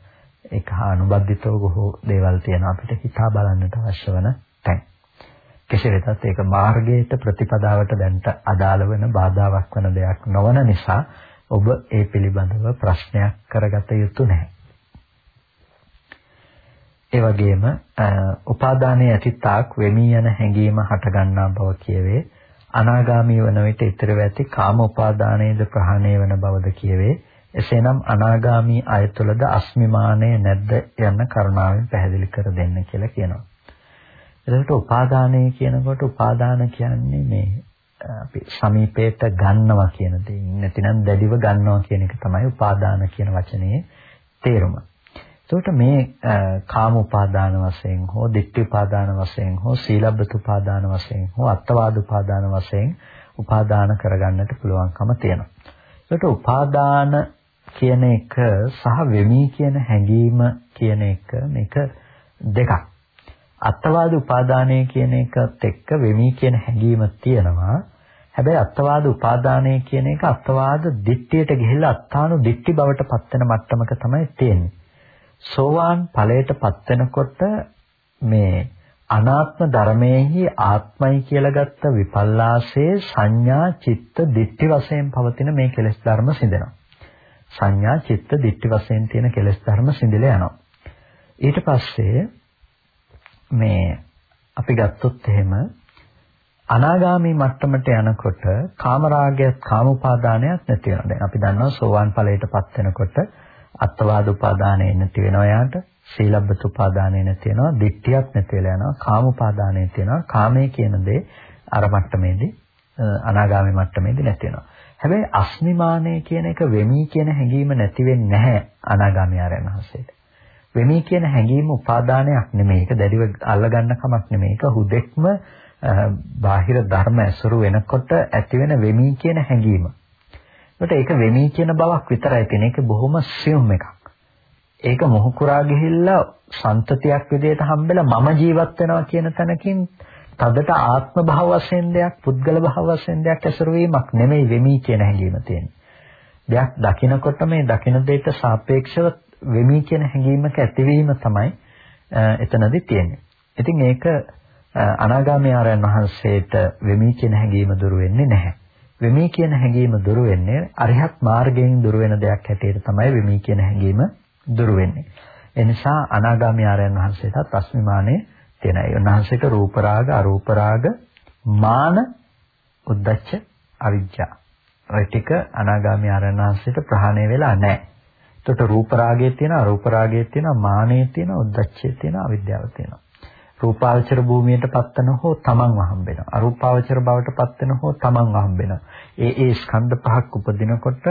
ඒක හා අනුබද්ධිතව බොහෝ දේවල් තියෙනවා අපිට හිතා බලන්නට අවශ්‍ය වෙන තැන්. කෙසේ වෙතත් ඒක මාර්ගයට ප්‍රතිපදාවට දැන්ට අදාළ වෙන බාධාවක් වෙන දෙයක් නොවන නිසා ඔබ ඒ පිළිබඳව ප්‍රශ්නයක් කරගත යුතු නැහැ. ඒ වගේම උපාදානයේ ඇතිතාක් වෙමී යන හැඟීම හටගන්නා බව කියවේ. අනාගාමී වන විට ඊතර ඇති කාම උපාදානයේද ප්‍රහාණය වන බවද කියවේ. එසේනම් අනාගාමී අයතුලද අස්මිමානය නැද්ද යන්න කරුණාවෙන් පැහැදිලි කර දෙන්න කියලා කියනවා. එතකොට උපාදානය කියනකොට උපාදාන කියන්නේ මේ අපි සමීපයට ගන්නවා කියන දේ. නැතිනම් දැඩිව ගන්නවා කියන එක තමයි උපාදාන කියන වචනේ තේරුම. එතකොට මේ කාම උපාදාන වශයෙන් හෝ ditthi උපාදාන වශයෙන් හෝ සීලබ්බත උපාදාන වශයෙන් හෝ අත්තවාද උපාදාන වශයෙන් උපාදාන කරගන්නට පුළුවන්කම තියෙනවා. එතකොට උපාදාන කියන එක සහ වෙමි කියන හැඟීම කියන එක මේක දෙකක්. අත්වාද උපාදානය කියන එකත් එක්ක වෙමි කියන හැඟීම තියෙනවා. හැබැයි අත්වාද උපාදානය කියන එක අත්වාද දිට්ඨියට ගිහිල්ලා අත්තානු දිට්ඨි බවට පත් වෙන මට්ටමක තමයි තියෙන්නේ. සෝවාන් ඵලයට පත් වෙනකොට මේ අනාත්ම ධර්මයේහි ආත්මයි කියලා ගත්ත විපල්ලාසයේ සංඥා චිත්ත දිට්ඨි වශයෙන් පවතින මේ කෙලෙස් ධර්ම සිඳෙනවා. සංඥා චිත්ත දිට්ඨි වශයෙන් තියෙන කෙලෙස් ධර්ම සිඳිලා යනවා. ඊට පස්සේ මේ අපි ගත්තොත් එහෙම අනාගාමී මට්ටමට යනකොට කාමරාගයත් කාමෝපාදානයත් නැති වෙනවා. දැන් අපි දන්නවා සෝවාන් ඵලයටපත් වෙනකොට අත්වාද උපාදානය නැති වෙනවා යාට. සීලබ්බත උපාදානය නැති වෙනවා. දිට්ඨියක් නැති වෙලා යනවා. කාමෝපාදානය තියෙනවා. කාමයේ කියන දේ අර මට්ටමේදී අනාගාමී මට්ටමේදී නැති වෙනවා. හැබැයි අස්මිමානය කියන එක වෙමි කියන හැඟීම නැති වෙන්නේ නැහැ අනාගාමී ආරයන් වහන්සේට. වෙමි කියන හැඟීම උපාදානයක් නෙමෙයි. ඒක දැඩිව අල්ලගන්න කමක් නෙමෙයි. ඒක හුදෙක්ම බාහිර ධර්ම ඇසුරු වෙනකොට ඇතිවෙන වෙමි කියන හැඟීම. ඒකට ඒක වෙමි කියන බවක් විතරයි තියෙන. ඒක බොහොම සියුම් එකක්. ඒක මොහු කුරා ගිහිල්ලා සන්තතියක් විදිහට හම්බෙලා මම ජීවත් වෙනවා කියන තැනකින් තදට ආත්ම භාව වශයෙන් දෙයක් පුද්ගල භාව වශයෙන් දෙයක් ඇසුරු වීමක් නෙමෙයි වෙමි කියන හැඟීම තියෙන්නේ. දෙයක් දකිනකොට මේ දකින දෙයට සාපේක්ෂව වෙමි කියන හැඟීමක ඇතිවීම තමයි එතනදී තියෙන්නේ. ඉතින් ඒක අනාගාමී ආරයන් වහන්සේට වෙමි කියන හැඟීම දුරු වෙන්නේ නැහැ. වෙමි කියන හැඟීම දුරු වෙන්නේ අරිහත් මාර්ගයෙන් දුරු වෙන දෙයක් හැටියට තමයි වෙමි කියන හැඟීම දුරු වෙන්නේ. ඒ නිසා අනාගාමී ආරයන් වහන්සේටත් අස්මිමානේ තියෙනයි. උන්වහන්සේට රූප රාග, අරූප රාග, මාන, උද්දච්ච, අවිජ්ජා. ඔය ටික අනාගාමී ආරයන් වහන්සේට ප්‍රහාණය වෙලා නැහැ. එතකොට රූප රාගයේ තියෙනවා, අරූප රාගයේ තියෙනවා, මානයේ තියෙනවා, උද්දච්චයේ තියෙනවා, අවිද්‍යාව තියෙනවා. රූපාවචර භූමියට පත්තන හෝ තමන්ව හම්බෙනවා. අරූපාවචර බවට පත්තන හෝ තමන්ව හම්බෙනවා. ඒ ඒ ස්කන්ධ පහක් උපදිනකොට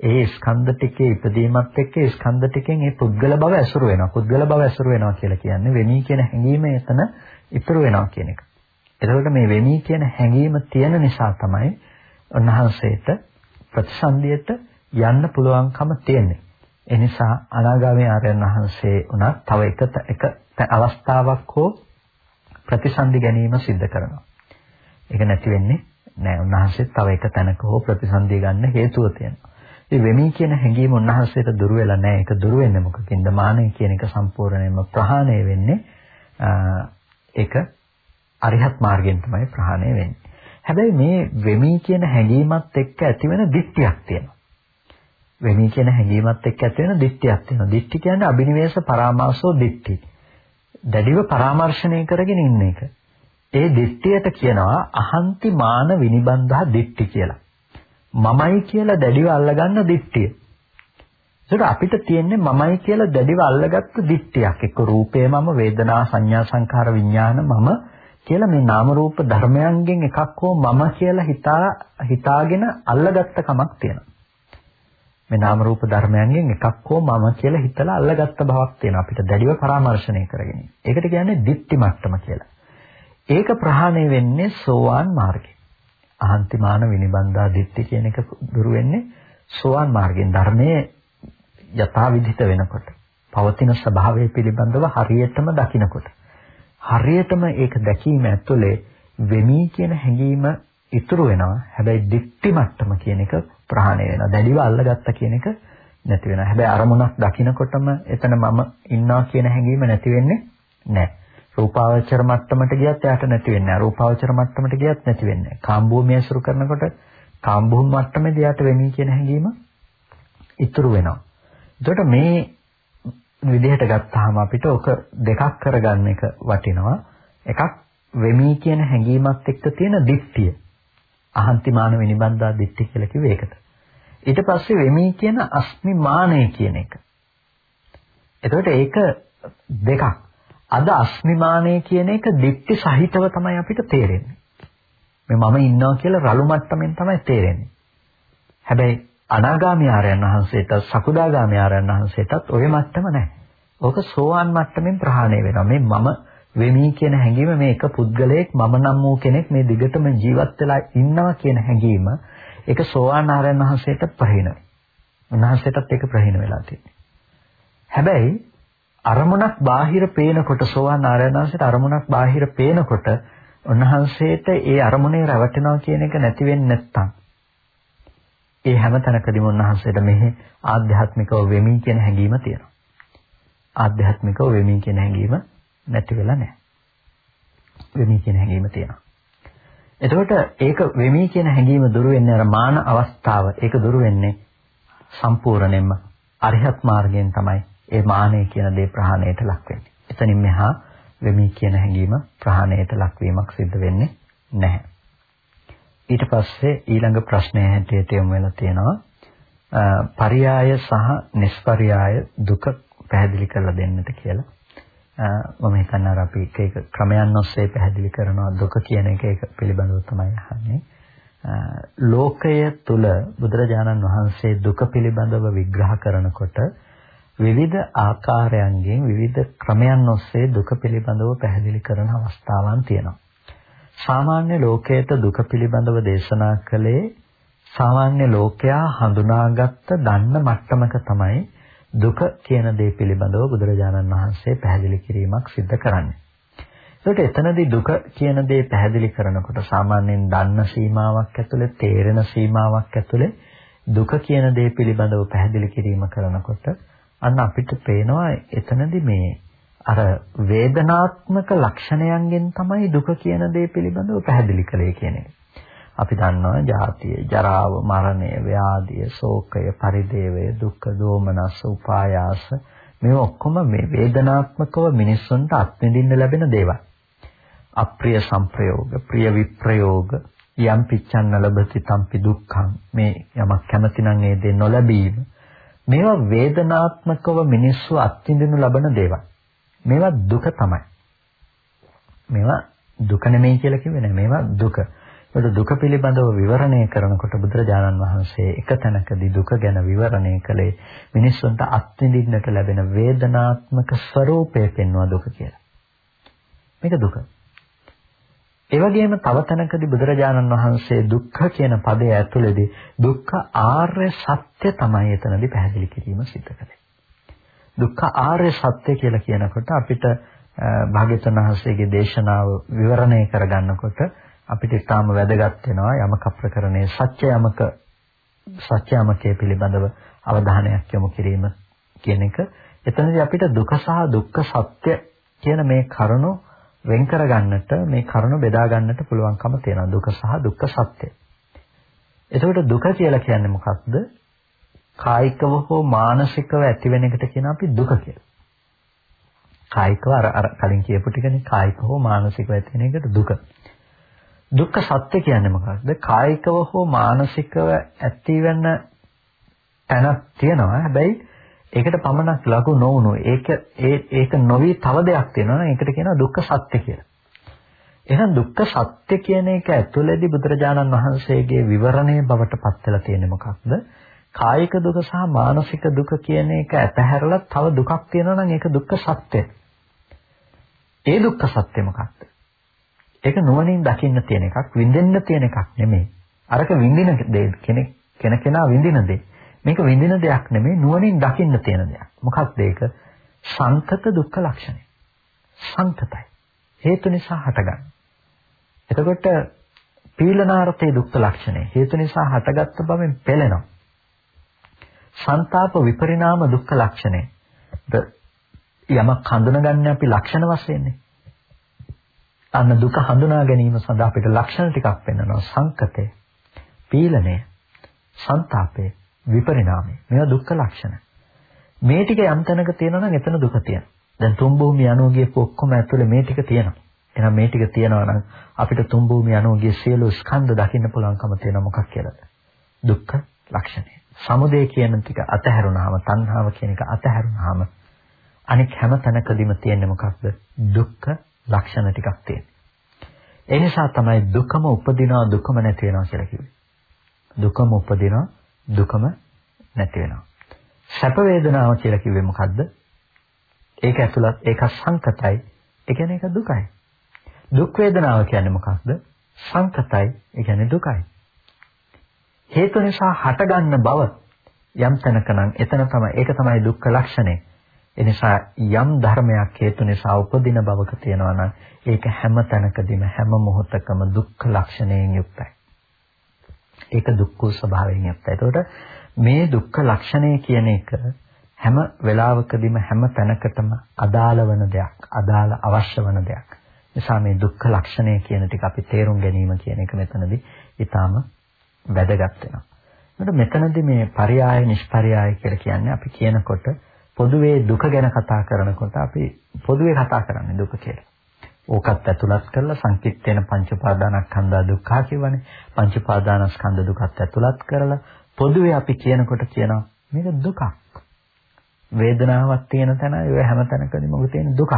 ඒ ස්කන්ධ ටිකේ ඉදීමත් එක්ක ඒ ස්කන්ධ ටිකෙන් ඒ පුද්ගල බව ඇසුරු වෙනවා. පුද්ගල බව ඇසුරු වෙනවා කියලා කියන්නේ වෙමි කියන හැඟීම එතන ඉතුරු වෙනවා කියන එක. එතකොට මේ වෙමි කියන හැඟීම තියෙන නිසා තමයි උන්වහන්සේට ප්‍රතිසන්දියට යන්න පුළුවන්කම තියෙන්නේ. ඒ නිසා අනාගාමී ආර්යයන් වහන්සේ උනත් තව එක එක අවස්ථාවක් හෝ ප්‍රතිසන්දි ගැනීම සිද්ධ කරනවා. ඒක නැති වෙන්නේ නෑ. උන්වහන්සේ තව එක තැනක හෝ ප්‍රතිසන්දිය ගන්න හේතුව තියෙනවා. මේ වෙමි කියන හැඟීම උන්වහන්සේට දුර වෙලා නෑ. ඒක දුර වෙන්නේ මොකකින්ද? මානෙ කියන එක සම්පූර්ණයෙන්ම ප්‍රහාණය වෙන්නේ ඒක අරිහත් මාර්ගයෙන් තමයි ප්‍රහාණය වෙන්නේ. හැබැයි මේ වෙමි කියන හැඟීමත් එක්ක ඇතිවෙන දික්තියක් තියෙනවා. වෙමි කියන හැඟීමත් එක්ක ඇති වෙන දිට්ඨියක් තියෙනවා. දිට්ඨි කියන්නේ අබිනිවේෂ පරාමාසෝ දිට්ඨි. දැඩිව පරාමර්ශණය කරගෙන ඉන්න එක. ඒ දිට්ඨියට කියනවා අහන්ති මාන විනිබන්ධා දිට්ඨි කියලා. මමයි කියලා දැඩිව අල්ලගන්න දිට්ඨිය. ඒකට අපිට තියෙන්නේ මමයි කියලා දැඩිව අල්ලගත්තු දිට්ඨියක්. එක්ක රූපේ මම, වේදනා, සංඥා, සංඛාර, විඥාන මම කියලා මේ නාම රූප ධර්මයන්ගෙන් එකක් හෝ මම කියලා හිතා හිතාගෙන අල්ලගත්ත කමක් තියෙනවා. මේ නාම රූප ධර්මයන්ගෙන් එකක් හෝ මම කියලා හිතලා අල්ලගත්ත බවක් තියෙනවා අපිට දැඩිව පරාමර්ශණය කරගෙන. ඒකට කියන්නේ දිට්ටි මට්ටම කියලා. ඒක ප්‍රහාණය වෙන්නේ සෝවාන් මාර්ගේ. අහන්තිමාන විනිබන්දා දිට්ඨි කියන එක දුරු වෙන්නේ සෝවාන් මාර්ගයෙන් ධර්මයේ යථාවිධිත වෙනකොට. පවතින ස්වභාවය පිළිබඳව හරියටම දකිනකොට. හරියටම ඒක දැකීම ඇතුලේ වෙමි කියන හැඟීම ඉතුරු වෙනවා. හැබැයි දික්ටි මට්ටම කියන එක ප්‍රහාණය වෙනවා. දැඩිව අල්ලගත්ත කියන එක නැති වෙනවා. හැබැයි අරමුණක් දකිනකොටම එතන මම ඉන්නවා කියන හැඟීම නැති වෙන්නේ නැහැ. රූපාවචර මට්ටමට ගියත් එයාට නැති වෙන්නේ නැහැ. රූපාවචර මට්ටමට ගියත් නැති වෙන්නේ නැහැ. කාම්භූමිය සුරු කරනකොට කාම්භූම මට්ටමේදී එයාට වෙමි කියන හැඟීම ඉතුරු වෙනවා. එතකොට මේ විදිහට ගත්තාම අපිට ඔක දෙකක් කරගන්න එක වටිනවා. එකක් වෙමි කියන හැඟීමත් එක්ක තියෙන දික්තිය. අහන්තිමාන විනිබන්දා දික්ටි කියලා කිව්වේ ඒකට. ඊට පස්සේ වෙමි කියන අස්මිමානය කියන එක. එතකොට ඒක දෙකක්. අද අස්මිමානය කියන එක දික්ටි සහිතව තමයි අපිට තේරෙන්නේ. මේ මම ඉන්නවා කියලා රළු මට්ටමින් තමයි තේරෙන්නේ. හැබැයි අනාගාමී ආරයන් වහන්සේට සකුදාගාමී ආරයන් වහන්සේටත් ওই මට්ටම නැහැ. ඕක සෝවාන් මට්ටමින් ප්‍රහාණය වෙනවා. මේ මම වෙමි කියන හැඟීම මේ එක පුද්ගලයෙක් මම නම් වූ කෙනෙක් මේ දිගටම ජීවත් වෙලා ඉන්නවා කියන හැඟීම ඒක සෝවාන් ආරයන් වහන්සේට ප්‍රහීන. උන්වහන්සේටත් ඒක ප්‍රහීන වෙලා තියෙනවා. හැබැයි අරමුණක් බාහිර පේනකොට සෝවාන් ආරයන්වහන්සේට අරමුණක් බාහිර පේනකොට උන්වහන්සේට ඒ අරමුණේ රැවටෙනවා කියන එක නැති වෙන්නේ නැත්තම් ඒ හැම තැනකදීම උන්වහන්සේට මෙහි ආධ්‍යාත්මිකව වෙමි කියන හැඟීම තියෙනවා. ආධ්‍යාත්මිකව වෙමි කියන හැඟීම නැති වෙලා නැහැ. වෙමි කියන හැඟීම තියෙනවා. එතකොට ඒක වෙමි කියන හැඟීම දුරු වෙන්නේ අර මාන අවස්ථාව. ඒක දුරු වෙන්නේ සම්පූර්ණයෙන්ම අරිහත් මාර්ගයෙන් තමයි ඒ මානය කියන දේ ප්‍රහාණයට ලක් වෙන්නේ. එතනින් මෙහා වෙමි කියන හැඟීම ප්‍රහාණයට ලක්වීමක් සිද්ධ වෙන්නේ නැහැ. ඊට පස්සේ ඊළඟ ප්‍රශ්නය හැටියට යොමු වෙලා තියෙනවා පරියාය සහ නිස්පරියාය දුක පැහැදිලි කරලා දෙන්නට කියලා. මම හිතන්නේ අර අපි එක එක ක්‍රමයන් ඔස්සේ පැහැදිලි කරනවා දුක කියන එක ඒක පිළිබඳව තමයි අහන්නේ. ලෝකය තුල බුදුරජාණන් වහන්සේ දුක පිළිබඳව විග්‍රහ කරනකොට විවිධ ආකාරයන්ගෙන් විවිධ ක්‍රමයන් ඔස්සේ දුක පිළිබඳව පැහැදිලි කරන අවස්ථාවන් තියෙනවා. සාමාන්‍ය ලෝකයට දුක පිළිබඳව දේශනා කළේ සාමාන්‍ය ලෝකයා හඳුනාගත්ත දන්න මට්ටමක තමයි දුක කියන දේ පිළිබඳව බුදුරජාණන් වහන්සේ පැහැදිලි කිරීමක් සිදු කරන්නේ. ඒකට එතනදී දුක කියන දේ පැහැදිලි කරනකොට සාමාන්‍යයෙන් දන්න සීමාවක් ඇතුලේ තේරෙන සීමාවක් ඇතුලේ දුක කියන දේ පිළිබඳව පැහැදිලි කිරීම කරනකොට අන්න අපිට පේනවා එතනදී මේ අර වේදනාත්මක ලක්ෂණයන්ගෙන් තමයි දුක කියන දේ පිළිබඳව පැහැදිලි කළේ කියන එක. අපි දන්නවා ජාතිය, ජරාව, මරණය, ව්‍යාධිය, ශෝකය, පරිදේවය, දුක්ඛ, දෝමනස්, උපායාස මේ ඔක්කොම මේ වේදනාත්මකව මිනිස්සුන්ට අත්විඳින්න ලැබෙන දේවල්. අප්‍රිය සංප්‍රයෝග, ප්‍රිය විප්‍රයෝග, යම් පිච්ඡන්න ලැබති තම්පි දුක්ඛං මේ යමක් කැමති නම් ඒ දේ නොලැබීම මේවා වේදනාත්මකව මිනිස්සු අත්විඳිනු ලබන දේවල්. මේවා දුක තමයි. මේවා දුක නෙමෙයි කියලා කිව්වේ නෑ. මේවා දුක. ඒකට දුක පිළිබඳව විවරණය කරනකොට බුදුරජාණන් වහන්සේ එක තැනකදී දුක ගැන විවරණය කළේ මිනිස්සුන්ට අත්විඳින්නට ලැබෙන වේදනාත්මක ස්වરૂපය පෙන්වන දුක කියලා. මේක දුක. ඒ වගේම තව තැනකදී බුදුරජාණන් වහන්සේ දුක්ඛ කියන පදය ඇතුළේදී දුක්ඛ ආර්ය සත්‍ය තමයි එතනදී පැහැදිලි කිරීම සිදු කරන්නේ. දුක්ඛ ආර්ය සත්‍ය කියලා කියනකොට අපිට භාග්‍යවතුන් වහන්සේගේ දේශනාව විවරණය කරගන්නකොට අපිට ඉතාම වැදගත් වෙනවා යමක ප්‍රකරණයේ සත්‍ය යමක සත්‍ය යමකයේ පිළිබඳව අවධානයක් යොමු කිරීම කියන එක. එතනදී අපිට දුක සහ දුක්ඛ සත්‍ය කියන මේ කරුණු වෙන් කරගන්නට මේ කරුණ බෙදා ගන්නට පුළුවන්කම තියෙනවා දුක සහ දුක්ඛ සත්‍ය. එතකොට දුක කියලා කියන්නේ මොකක්ද? කායිකව හෝ මානසිකව ඇතිවෙන එකට කියන අපි දුක කියලා. කායිකව අර අර කලින් කියපු ටිකනේ කායික හෝ මානසිකව ඇතිවෙන එකට දුක. දුක්ඛ සත්‍ය කියන්නේ මොකක්ද? කායිකව හෝ මානසිකව ඇතිවෙන තැනක් තියෙනවා. හැබැයි ඒකට පමණක් ලඝු නොවුණු ඒක ඒක නොවි තව දෙයක් තියෙනවා ඒකට කියනවා දුක්ඛ සත්‍ය කියලා. එහෙනම් දුක්ඛ සත්‍ය කියන එක ඇතුළේදී බුදුරජාණන් වහන්සේගේ විවරණය බවට පත් වෙලා තියෙන්නේ මොකක්ද? කායික දුක සහ මානසික දුක කියන එක ඇතහැරලා තව දුකක් තියෙනවා නම් ඒක දුක්ඛ සත්‍ය. ඒ දුක්ඛ සත්‍ය මොකක්ද? ඒක නුවණින් දකින්න තියෙන එකක්, විඳින්න තියෙන එකක් නෙමෙයි. අරක විඳින දේ කෙනෙක් කෙනකෙනා විඳින දේ. මේක විඳින දෙයක් නෙමෙයි නුවණින් දකින්න තියෙන දෙයක්. මොකක්ද ඒක? සංකත දුක්ඛ ලක්ෂණය. සංකතයි. හේතු නිසා හටගන්න. එතකොට පීලනාර්ථයේ දුක්ඛ ලක්ෂණය හේතු නිසා හටගත්ත බවෙන් පෙළෙනවා. සංతాප විපරිණාම දුක්ඛ ලක්ෂණය. ද යමක් හඳුනාගන්නේ අපි ලක්ෂණ වශයෙන්නේ. අන්න දුක හඳුනා ගැනීම සඳහා අපිට ලක්ෂණ ටිකක් පෙන්වනවා සංකතය, පීලණය, සංతాපය, විපරිණාමය. මේවා දුක්ඛ ලක්ෂණ. මේ ටික යම් තැනක තියෙනවා නම් එතන දුක තියෙනවා. දැන් තුන් භූමිය අනුගිය ඔක්කොම ඇතුලේ මේ ටික තියෙනවා. එහෙනම් මේ ටික තියෙනවා නම් අපිට තුන් භූමිය අනුගිය සියලු ස්කන්ධ දකින්න පුළුවන්කම තියෙනවා මොකක් කියලාද? දුක්ඛ ලක්ෂණය. සමුදය කියන ටික අතහැරුණාම, තණ්හාව කියන එක අතහැරුණාම අනික හැම තැනකදීම තියෙන්නේ මොකක්ද? දුක්ඛ ලක්ෂණ ටිකක් තියෙනවා. ඒ නිසා තමයි දුකම උපදිනවා දුකම නැති වෙනවා කියලා කිව්වේ. දුකම උපදිනවා දුකම නැති වෙනවා. සැප වේදනාව කියලා කිව්වේ මොකද්ද? ඒක ඇතුළත් ඒක සංකතයි. ඒ කියන්නේ ඒක දුකයි. දුක් වේදනාව කියන්නේ මොකක්ද? සංකතයි. ඒ කියන්නේ දුකයි. හේතු නිසා හටගන්න බව යම් තැනක නම් එතන තමයි ඒක තමයි දුක්ඛ ලක්ෂණය. එනිසා යම් ධර්මයක් හේතු නිසා උපදින බවක තියෙනවා නම් ඒක හැම තැනකදීම හැම මොහොතකම දුක්ඛ ලක්ෂණයෙන් යුක්තයි. ඒක දුක්ඛ ස්වභාවයෙන් යුක්තයි. ඒතකොට මේ දුක්ඛ ලක්ෂණය කියන එක හැම වෙලාවකදීම හැම තැනකටම අදාළ වන දෙයක්, අදාළ අවශ්‍ය වන දෙයක්. නිසා මේ දුක්ඛ ලක්ෂණය කියන ටික අපි තේරුම් ගැනීම කියන එක මෙතනදී ඊටාම වැදගත් වෙනවා. එතකොට මෙතනදී මේ පරයාය නිෂ්පරයාය කියලා කියන්නේ අපි කියනකොට පොදුවේ දුක ගැන කතා කරනකොට අපි පොදුවේ කතා කරන්නේ දුක කියලා. ඕකත් ඇතුළත් කරලා සංකිට්ඨේන පංච උපාදානස්කන්ධා දුක්ඛ කියවනේ. පංච උපාදානස්කන්ධ දුකත් ඇතුළත් කරලා පොදුවේ අපි කියනකොට කියනවා මේක දුකක්. වේදනාවක් තියෙන තැන ඒ හැම තැනකදීම මොකද තියෙන දුකක්.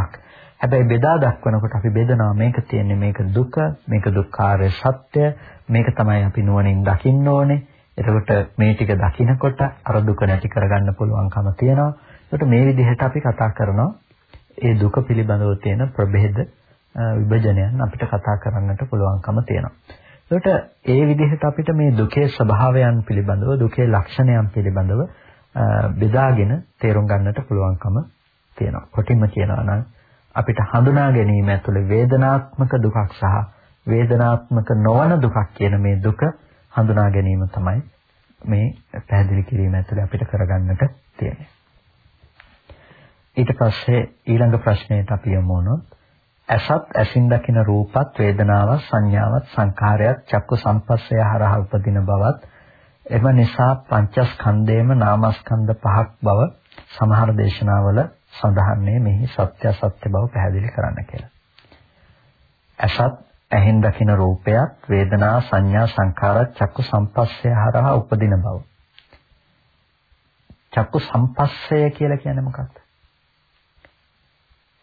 හැබැයි බෙදා දක්වනකොට අපි බෙදනවා මේක තියෙන්නේ මේක දුක, මේක දුක්ඛාරය සත්‍ය, මේක තමයි අපි නුවණින් දකින්න ඕනේ. එතකොට මේ ටික දකිනකොට අර දුක නැති කරගන්න පුළුවන්කම තියෙනවා. එතකොට මේ විදිහට අපි කතා කරනවා ඒ දුක පිළිබඳව තියෙන ප්‍රභේද විභජනයන් අපිට කතා කරන්නට පුළුවන්කම තියෙනවා. එතකොට ඒ විදිහට අපිට මේ දුකේ ස්වභාවයන් පිළිබඳව දුකේ ලක්ෂණයන් පිළිබඳව බෙදාගෙන තේරුම් ගන්නට පුළුවන්කම තියෙනවා. කොටින්ම කියනවා නම් අපිට හඳුනා ගැනීම ඇතුළේ වේදනාත්මක දුකක් සහ වේදනාත්මක නොවන දුකක් කියන මේ දුක හඳුනා ගැනීම තමයි මේ පැහැදිලි කිරීම ඇතුළේ අපිට කරගන්නට තියෙන්නේ. ඊට පස්සේ ඊළඟ ප්‍රශ්නයට අපි යමු වුණොත් ඇසත් ඇසින් දකින රූපත් වේදනාවත් සංඥාවත් සංඛාරයත් චක්කු සම්පස්සය හරහා උපදින බවත් එම නිසා පංචස්කන්ධයේම නාමස්කන්ධ පහක් බව සමහර දේශනාවල සඳහන්නේ මෙහි සත්‍ය සත්‍ය බව පැහැදිලි කරන්න කියලා. ඇසත් ඇහෙන් දකින රූපයත් වේදනා සංඥා සංඛාරත් චක්කු සම්පස්සය හරහා උපදින බව. චක්කු සම්පස්සය කියලා කියන්නේ මොකක්ද?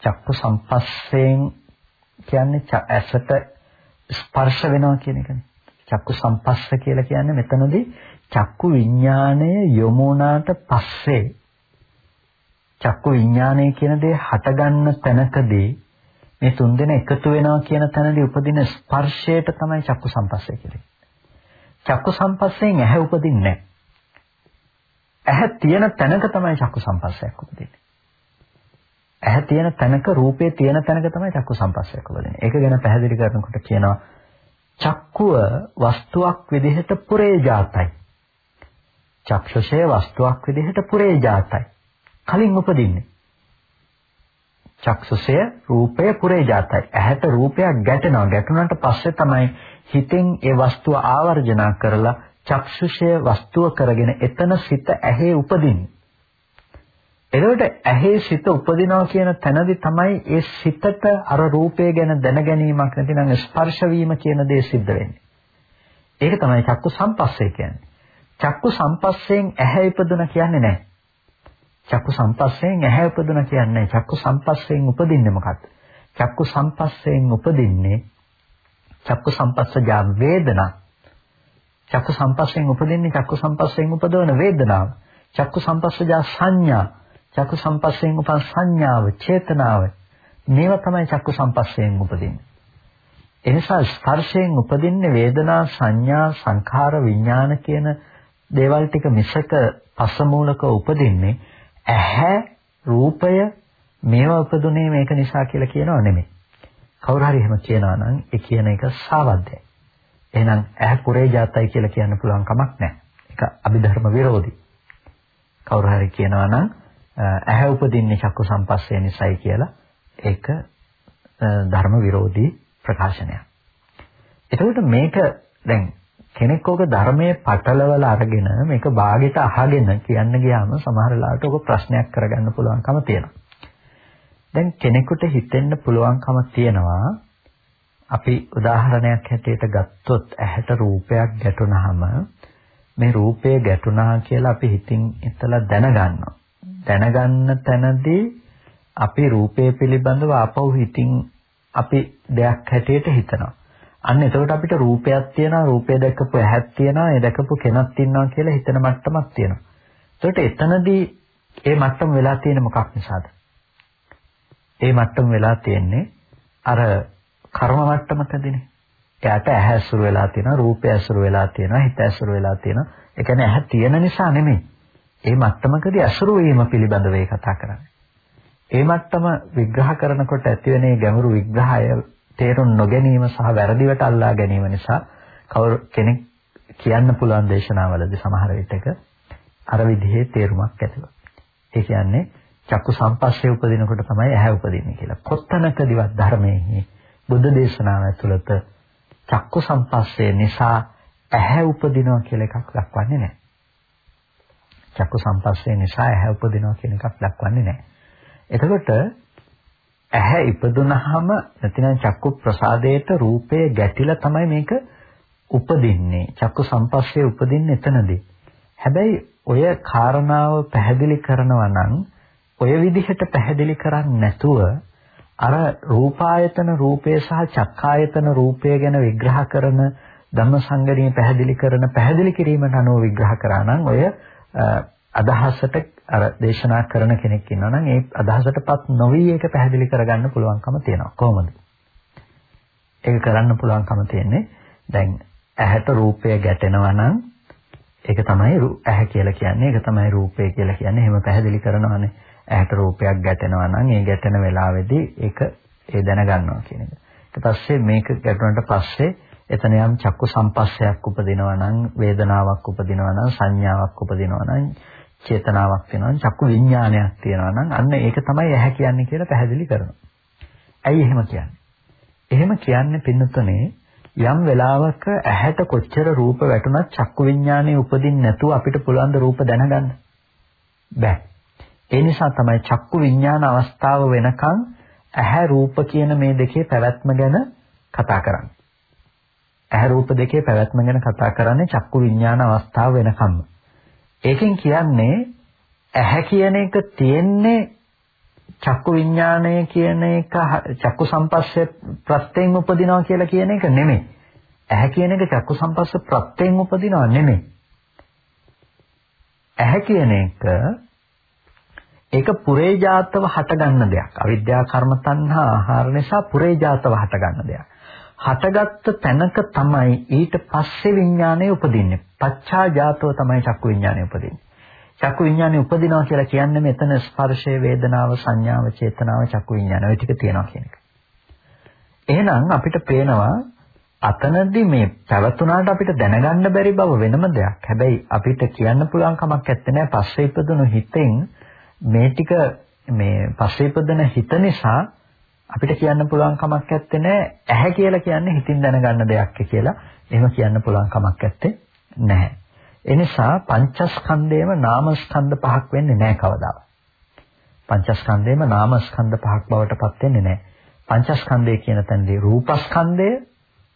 චක්කු සම්පස්සයෙන් කියන්නේ ඇසට ස්පර්ශ වෙනවා කියන එකනේ. චක්කු සම්පස්ස කියලා කියන්නේ මෙතනදී චක්කු විඥාණය යොමුනාට පස්සේ චක්කු විඥාණය කියන දේ හටගන්න තැනකදී මේ තුන්දෙන එකතු වෙනවා කියන තැනදී උපදින ස්පර්ශයට තමයි චක්කු සම්පස්සේ කියන්නේ. චක්කු සම්පස්සයෙන් ඇහැ උපදින්නේ නැහැ. ඇහැ තියෙන තැනක තමයි චක්කු සම්පස්සයක් උපදින්නේ. ඇහැ තියෙන තැනක රූපේ තියෙන තැනක තමයි චක්කු සම්පස්සයක් උපදින්නේ. ඒක ගැන පැහැදිලි කරනකොට කියනවා චක්කුව වස්තුවක් විදිහට පුරේජාතයි. චක්ෂුෂය වස්තුවක් විදිහට පුරේජාතයි. කලින් උපදින්නේ. චක්ෂුෂය රූපය පුරේජාතයි. ඇහැට රූපයක් ගැටෙනවා. ගැටුණාට පස්සේ තමයි හිතෙන් ඒ වස්තුව ආවර්ජනා කරලා චක්ෂුෂය වස්තුව කරගෙන එතන සිත ඇහි උපදින්නේ. එතකොට ඇහි සිත උපදිනවා කියන තැනදී තමයි ඒ සිතට අර රූපය ගැන දැනගැනීමක් නැතිනම් ස්පර්ශ වීම කියන දේ සිද්ධ වෙන්නේ. ඒක තමයි චක්කු සම්පස්සේ කියන්නේ. චක්කු සම්පස්සයෙන් ඇහැ ඉපදුන කියන්නේ නැහැ. චක්කු සම්පස්සයෙන් ඇහැ ඉපදුන කියන්නේ චක්කු සම්පස්සයෙන් උපදින්නේ මොකක්ද? චක්කු සම්පස්සයෙන් උපදින්නේ චක්කු සම්පස්සජා වේදනා. චක්කු සම්පස්සයෙන් උපදින්නේ චක්කු සම්පස්සයෙන් උපදවන වේදනාව. චක්කු සම්පස්සජා සංඥා චක්කු සම්පස්යෙන් උපන් සංඥාව, චේතනාව මේවා තමයි චක්කු සම්පස්යෙන් උපදින්නේ. එනිසා ස්පර්ශයෙන් උපදින්නේ වේදනා සංඥා සංඛාර විඥාන කියන දේවල් ටික මිසක පසමූලක උපදින්නේ ඇහැ රූපය මේවා උපදුනේ මේක නිසා කියලා කියනව නෙමෙයි. කවුරු හරි එහෙම කියනවා නම් ඒ කියන එක සාවද්දයි. එහෙනම් ඇහැ කුරේ જાතයි කියලා කියන්න පුළුවන් කමක් නැහැ. ඒක අභිධර්ම විරෝධී. කවුරු හරි කියනවා නම් ඇහැ උපදින්නේ චක්කු සම්පස්සේ නිසායි කියලා ඒක ධර්ම විරෝධී ප්‍රකාශනයක්. එතකොට මේක දැන් කෙනෙක් ඔක ධර්මයේ පටලවල අරගෙන මේක ਬਾගෙට අහගෙන කියන්න ගියාම සමහර වෙලාවට ඔක ප්‍රශ්නයක් කරගන්න පුළුවන්කම තියෙනවා. දැන් කෙනෙකුට හිතෙන්න පුළුවන්කම තියෙනවා අපි උදාහරණයක් හැටියට ගත්තොත් ඇහැට රූපයක් ගැටුනහම මේ රූපය ගැටුණා කියලා අපි හිතින් ඉතලා දැනගන්නවා. දැනගන්න තැනදී අපි රූපය පිළිබඳව ආපහු හිතින් අපි දෙයක් හැටියට හිතනවා. අන්න එතකොට අපිට රූපයක් තියෙනවා, රූපය දැකපු ඇහක් තියෙනවා, ඒ දැකපු කෙනක් ඉන්නවා කියලා හිතන මට්ටමක් තියෙනවා. එතකොට එතනදී ඒ මට්ටම වෙලා තියෙන මොකක් නිසාද? ඒ මට්ටම වෙලා තියෙන්නේ අර කර්ම මට්ටමකදීනේ. එයාට ඇහැ ඇසුරු වෙලා තියෙනවා, රූපය ඇසුරු වෙලා තියෙනවා, හිත ඇසුරු වෙලා තියෙනවා. ඒ කියන්නේ ඇහැ තියෙන නිසා නෙමෙයි. ඒ මට්ටමකදී ඇසුරු වීම පිළිබඳව ඒ කතා කරන්නේ. ඒ මට්ටම විග්‍රහ කරනකොට ඇතිවෙන මේ ගැඹුරු විග්‍රහය තේරුම් නොගැනීම සහ වැරදිවට අල්ලා ගැනීම නිසා කවුරු කෙනෙක් කියන්න පුළුවන් දේශනාවලදී සමහර විටක අර විදිහේ තේරුමක් ඇතිවෙනවා. ඒ කියන්නේ චක්කු සම්පස්සේ උපදිනකොට තමයි ඇහැ උපදින්නේ කියලා. කොත්තනකදීවත් ධර්මයේ බුද්ධ දේශනාව ඇතුළත චක්කු සම්පස්සේ නිසා ඇහැ උපදිනවා කියලා එකක් දක්වන්නේ නැහැ. චක්කු සම්පස්සේ නිසා ඇහැ උපදිනවා කියන එකක් දක්වන්නේ නැහැ. එතකොට ඇහැ ඉපදුනහම නැතිනම් චක්කු ප්‍රසාදයට රූපය ගැටිලා තමයි මේක උපදින්නේ. චක්කු සම්පස්සේ උපදින්නේ එතනදී. හැබැයි ඔය කාරණාව පැහැදිලි කරනවා නම් ඔය විදිහට පැහැදිලි කරන්නේ නැතුව අර රූපායතන රූපය සහ චක්කායතන රූපය ගැන විග්‍රහ කරන ධම්මසංගණිය පැහැදිලි කරන පැහැදිලි කිරීමට අනුව විග්‍රහ කරා නම් ඔය අදහසට අර දේශනා කරන කෙනෙක් ඉන්නවා නම් ඒ අදහසටපත් නොවි ඒක පැහැදිලි කරගන්න පුළුවන්කම තියෙනවා කොහොමද? ඒක කරන්න පුළුවන්කම තියෙන්නේ දැන් ඇහැට රූපය ගැටෙනවා නම් ඒක තමයි ඇහැ කියලා කියන්නේ ඒක තමයි රූපය කියලා කියන්නේ එහෙම පැහැදිලි කරනවානේ ඇහැට රූපයක් ගැටෙනවා නම් ඒ ගැටෙන වෙලාවේදී ඒක ඒ දැනගන්නවා කියන එක. ඊට පස්සේ මේක ගැටුණාට පස්සේ එතන යම් චක්කු සම්පස්සයක් උපදිනවා නම් වේදනාවක් උපදිනවා නම් සංඥාවක් උපදිනවා නම් චේතනාවක් වෙනවා නම් චක්කු විඥානයක් තියෙනවා නම් අන්න ඒක තමයි ඇහැ කියන්නේ කියලා පැහැදිලි කරනවා. ඇයි එහෙම කියන්නේ? එහෙම කියන්නේ පින්නතුනේ යම් වෙලාවක ඇහැට කොච්චර රූප වැටුණත් චක්කු විඥානේ උපදින්න නැතුව අපිට පුළුවන් ද රූප දැනගන්න? බෑ. ඒ නිසා තමයි චක්කු විඥාන අවස්ථාව වෙනකන් ඇහැ රූප කියන මේ දෙකේ පැවැත්ම ගැන කතා කරන්නේ. ඇහැ රූප දෙකේ පැවැත්ම ගැන කතා කරන්නේ චක්කු විඥාන අවස්ථාව වෙනකම්ම. ඒකෙන් කියන්නේ ඇහැ කියන එක තියෙන්නේ චක්කු විඥානය කියන එක චක්කු සම්පස්සේ ප්‍රත්‍යයෙන් උපදිනවා කියලා කියන එක නෙමෙයි. ඇහැ කියන එක චක්කු සම්පස්ස ප්‍රත්‍යයෙන් උපදිනවා නෙමෙයි. ඇහැ කියන එක ඒක පුරේජාතව හටගන්න දෙයක්. අවිද්‍යා කර්ම තණ්හා ආහාර නිසා පුරේජාතව හටගන්න දෙයක්. හටගත්ත තැනක තමයි ඊට පස්සේ විඥානය උපදින්නේ. පච්චා ජාතව තමයි චක්කු විඥානය උපදින්නේ. චක්කු විඥානය උපදිනවා කියලා කියන්නේ මෙතන ස්පර්ශයේ වේදනාව සංඥාව චේතනාව චක්කු විඥාන ඔය ටික තියෙනවා කියන එක. එහෙනම් අපිට පේනවා අතනදී මේ පැවතුනාට අපිට දැනගන්න බැරි බව වෙනම දෙයක්. හැබැයි අපිට කියන්න පුළුවන් කමක් නැත්තේ පස්සේ ඉපදුණු හිතෙන් මේ ටික මේ පස්සේ ඉපදෙන හිත නිසා අපිට කියන්න පුළුවන් කමක් නැත්තේ ඇහැ කියලා කියන්නේ හිතින් දැනගන්න දෙයක් කියලා. එහෙම කියන්න පුළුවන් කමක් නැත්තේ නැහැ. ඒ නිසා පංචස්කන්ධයම නාමස්කන්ධ පහක් වෙන්නේ නැහැ කවදාවත්. පංචස්කන්ධයම නාමස්කන්ධ පහක් බවට පත් වෙන්නේ නැහැ. පංචස්කන්ධය කියන තැනදී රූපස්කන්ධය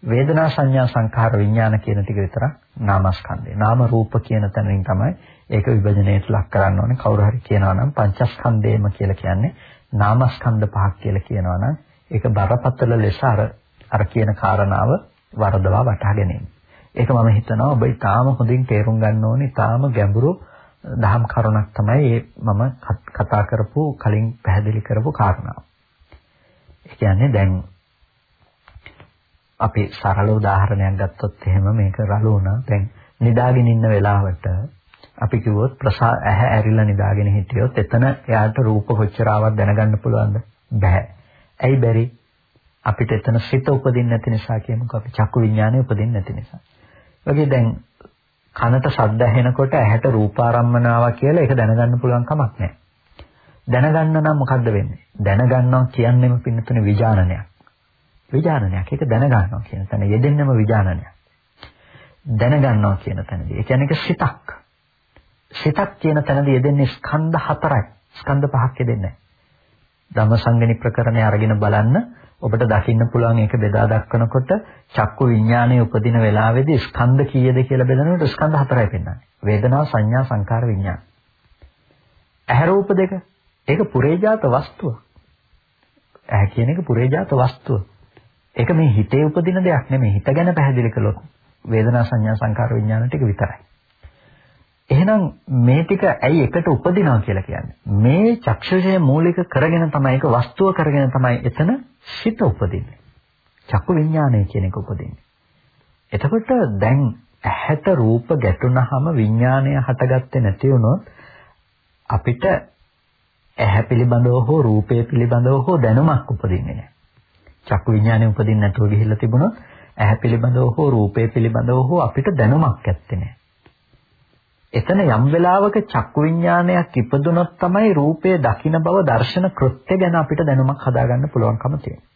වේදනා සංඥා සංඛාර විඥාන කියන ටික විතරක් නාමස්කන්ධය. නාම රූප කියන තැනින් තමයි ඒක විභජනයට ලක් කරන්න ඕනේ. කවුරු හරි කියනවා නම් පංචස්කන්ධයම කියලා කියන්නේ නාමස්කන්ධ පහක් කියලා කියනවා නම් ඒක බරපතල ලෙස අර අර කියන කාරණාව වරදවා වටහා ගැනීම. ඒක මම හිතනවා ඔබ ඊටාම හොඳින් තේරුම් ගන්න ඕනේ. ඊටාම ගැඹුරු දහම් කරුණක් තමයි මම කතා කරපු කලින් පැහැදිලි කරපු කාරණාව. ඒ කියන්නේ දැන් අපි සරල උදාහරණයක් ගත්තොත් එහෙම මේක රළු වුණා. දැන් නිදාගෙන ඉන්න වෙලාවට අපි කිව්වොත් ප්‍රසා ඇහැ ඇරිලා නිදාගෙන හිටියොත් එතන එයාට රූප කොච්චර ආවක් දැනගන්න පුළුවන්ද? බෑ. ඇයි බැරි? අපිට එතන සිත උපදින්න නැති නිසා කියමුකෝ අපි චක්කු විඥානය උපදින්න නැති නිසා. වගේ දැන් කනට ශබ්ද ඇහෙනකොට ඇහැට රූපාරම්මනාව කියලා ඒක දැනගන්න පුළුවන් කමක් නැහැ. දැනගන්න නම් මොකද්ද වෙන්නේ? දැනගන්නවා කියන්නේම පින්නතුනේ විඥානනයක්. විඥානනයක්. ඒක දැනගන්නවා කියන තැන යෙදෙන්නම විඥානනයක්. දැනගන්නවා කියන තැනදී. ඒ කියන්නේ ඒක සිතක්. සිතක් කියන තැනදී යෙදෙන්නේ ස්කන්ධ හතරයි. ස්කන්ධ පහක් යෙදෙන්නේ නැහැ. ධම්මසංගණි ප්‍රකරණය අරගෙන බලන්න ඔබට දකින්න පුළුවන් ඒක බෙදා දක්වනකොට චක්කු විඥානයේ උපදින වෙලාවේදී ස්කන්ධ කීයද කියලා බෙදනකොට ස්කන්ධ හතරයි පෙන්වන්නේ. වේදනා සංඥා සංකාර විඥාන. ඇහැ රූප දෙක. ඒක පුරේජාත වස්තුව. ඇහැ කියන එක පුරේජාත වස්තුව. ඒක මේ හිතේ උපදින දෙයක් නෙමෙයි. හිත ගැන පැහැදිලි කළොත් වේදනා සංඥා සංකාර විඥාන ටික විතරයි. එහෙනම් මේ ටික ඇයි එකට උපදිනවා කියලා කියන්නේ? මේ චක්ෂුෂය මූලික කරගෙන තමයි ඒක වස්තුව කරගෙන තමයි එතන සිත උපදින්නේ. චක්කු විඥානය කියන එක උපදින්නේ. එතකොට දැන් ඇහැට රූප ගැටුණාම විඥානය හටගත්තේ නැති වුණොත් අපිට ඇහැ පිළිබඳව හෝ රූපය පිළිබඳව හෝ දැනුමක් උපදින්නේ නැහැ. චක්කු විඥානය උපදින්න නැතුව ගිහිල්ලා තිබුණොත් ඇහැ පිළිබඳව හෝ රූපය පිළිබඳව හෝ අපිට දැනුමක් ඇත්තේ නැහැ. එතන යම් වෙලාවක චක්කු විඥානයක් ඉපදුනොත් තමයි රූපය දකින බව දර්ශන කෘත්‍ය ගැන අපිට දැනුමක් හදාගන්න පුළුවන්කම තියෙන්නේ.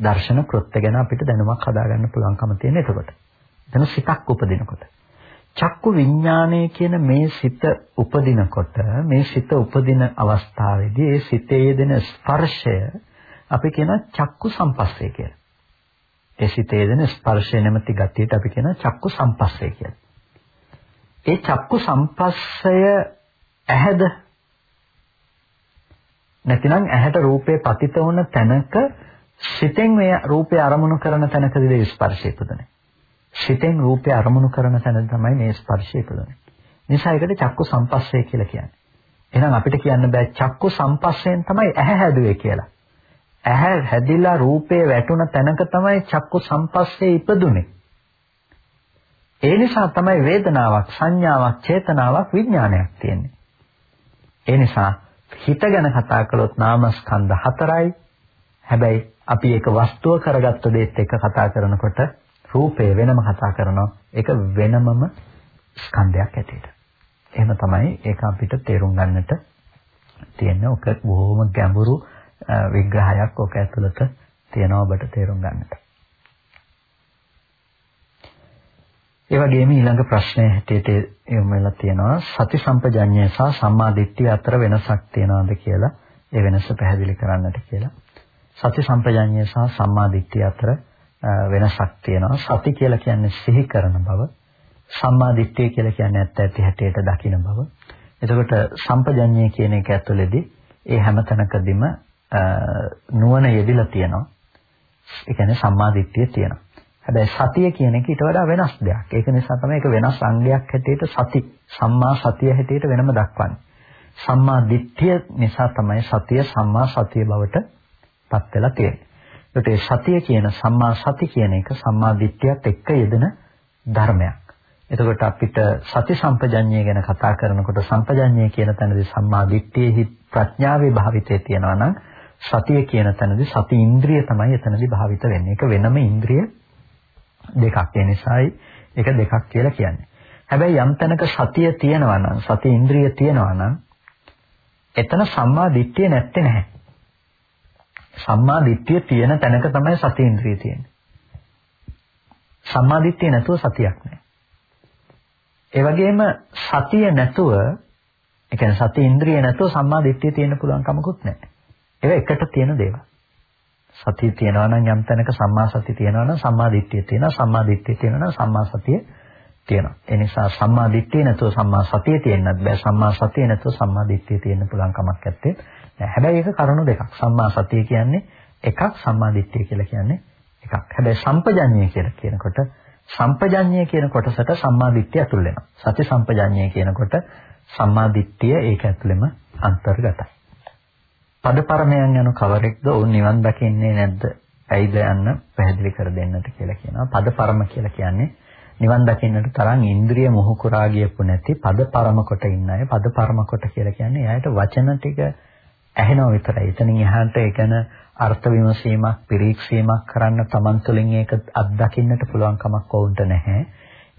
දර්ශන කෘත්‍ය ගැන අපිට දැනුමක් හදාගන්න පුළුවන්කම තියෙන එතකොට. එතන සිතක් උපදිනකොට. චක්කු විඥානය කියන මේ සිත උපදිනකොට මේ සිත උපදින අවස්ථාවේදී ඒ සිතේ දෙන ස්පර්ශය අපි කියන චක්කු සම්පස්සේ කියලා. ඒ සිතේ දෙන ස්පර්ශය නැමැති ගතියට අපි කියන චක්කු සම්පස්සේ කියලා. ඒ චක්කු සම්පස්සය ඇහැද නැතිනම් ඇහැට රූපේ පතිත වුණ තැනක සිතෙන් මේ රූපය අරමුණු කරන තැනකදී ස්පර්ශය ඉපදුනේ. සිතෙන් රූපය අරමුණු කරන තැන තමයි මේ ස්පර්ශය ඉපදුනේ. නිසා ඒකට චක්කු සම්පස්සය කියලා කියන්නේ. එහෙනම් අපිට කියන්න බෑ චක්කු සම්පස්සයෙන් තමයි ඇහැ හැදුවේ කියලා. ඇහැ හැදිලා රූපේ වැටුණ තැනක තමයි චක්කු සම්පස්සේ ඉපදුනේ. ඒ නිසා තමයි වේදනාවක්, සංඥාවක්, චේතනාවක්, විඥානයක් තියෙන්නේ. ඒ නිසා හිත ගැන කතා කළොත් නාමස්කන්ධ හතරයි. හැබැයි අපි ඒක වස්තුව කරගත්ත දෙයත් එක්ක කතා කරනකොට රූපය වෙනම කතා කරනවා. ඒක වෙනමම ස්කන්ධයක් ඇටියට. එහෙම තමයි ඒක අපිට තේරුම් ගන්නට තියෙන ඔක බොහොම ගැඹුරු විග්‍රහයක් ඔක ඇතුළත තියෙනවා ඔබට තේරුම් ගන්නට. ඒ වගේම ඊළඟ ප්‍රශ්නය හැටියට යොමු වෙලා තියෙනවා සති සම්පජඤ්ඤය සහ සම්මා දිට්ඨිය අතර වෙනසක් තියනවාද කියලා ඒ වෙනස පැහැදිලි කරන්නට කියලා. සති සම්පජඤ්ඤය සහ සම්මා දිට්ඨිය අතර වෙනසක් තියෙනවා. සති කියලා කියන්නේ සිහි කරන බව. සම්මා දිට්ඨිය කියලා කියන්නේ ඇත්ත ඇති හැටියට දකින බව. එතකොට සම්පජඤ්ඤය කියන එක ඇතුළේදී ඒ හැම තැනකදීම නුවණ යෙදිලා තියෙනවා. ඒ කියන්නේ සම්මා දිට්ඨිය තියෙනවා. හැබැයි සතිය කියන එක ඊට වඩා වෙනස් දෙයක්. ඒක නිසා තමයි ඒක වෙනස් අංගයක් හැටියට සති සම්මා සතිය හැටියට වෙනම දක්වන්නේ. සම්මා දිට්ඨිය නිසා තමයි සතිය සම්මා සතිය බවට පත් වෙලා තියෙන්නේ. ඒකට සතිය කියන සම්මා සති කියන එක සම්මා දිට්ඨියත් එක්ක යෙදෙන ධර්මයක්. එතකොට අපිට සති සම්පජඤ්ඤය ගැන කතා කරනකොට සම්පජඤ්ඤය කියන තැනදී සම්මා දිට්ඨියෙහි ප්‍රඥාවේ භාවිතය තියෙනවා නම් සතිය කියන තැනදී සති ඉන්ද්‍රිය තමයි එතනදී භාවිත වෙන්නේ. ඒක වෙනම ඉන්ද්‍රිය දෙකක්. ඒ නිසායි ඒක දෙකක් කියලා කියන්නේ. හැබැයි යම් තැනක සතිය තියෙනවා නම් සති ඉන්ද්‍රිය තියෙනවා නම් එතන සම්මා දිට්ඨිය නැත්තේ නැහැ. සම්මා දිට්ඨිය තියෙන තැනක තමයි සති ඉන්ද්‍රිය තියෙන්නේ. සම්මා දිට්ඨිය නැතුව සතියක් නැහැ. ඒ වගේම සතිය නැතුව ඒ කියන්නේ සති ඉන්ද්‍රිය නැතුව සම්මා දිට්ඨිය තියෙන්න පුළුවන් කමකුත් නැහැ. ඒක එකට තියෙන දේවල්. සතිය තියෙනවා නම් යම් තැනක සම්මා සතිය තියෙනවා නම් සම්මා දිට්ඨිය තියෙනවා සම්මා දිට්ඨිය තියෙනවා නම් සම්මා සතිය තියෙනවා. ඒ නිසා සම්මා දිට්ඨිය නැතුව සම්මා සතිය තියෙන්නත් බෑ. සම්මා සතිය නැතුව සම්මා දිට්ඨිය තියෙන්න පුළුවන් කමක් නැත්තේ. හැබැයි ඒක කරුණු දෙකක්. සම්මා සතිය කියන්නේ එකක් සම්මා දිට්ඨිය කියලා කියන්නේ එකක්. හැබැයි සම්පජඤ්ඤය කියලා කියනකොට සම්පජඤ්ඤය කියන කොටසට සම්මා දිට්ඨිය ඇතුල් වෙනවා. සති සම්පජඤ්ඤය කියනකොට සම්මා දිට්ඨිය ඒක ඇතුළෙම අන්තර්ගතයි. පදපරමයන් යන කවරෙක්ද ඔවුන් නිවන් දකින්නේ නැද්ද? ඇයිද යන්න පැහැදිලි කර දෙන්නට කියලා කියනවා. පදපරම කියලා කියන්නේ නිවන් දකින්නට තරම් ඉන්ද්‍රිය මොහු කරා ගියපු නැති පදපරම කොට ඉන්න අය. පදපරම කොට කියලා කියන්නේ එයාට වචන ටික ඇහෙනව විතරයි. එතනින් එහාට ඒකන අර්ථ විමසීමක්, පිරීක්ෂීමක් කරන්න Taman තුළින් ඒක අත්දකින්නට පුළුවන් කමක් වුන්ට නැහැ.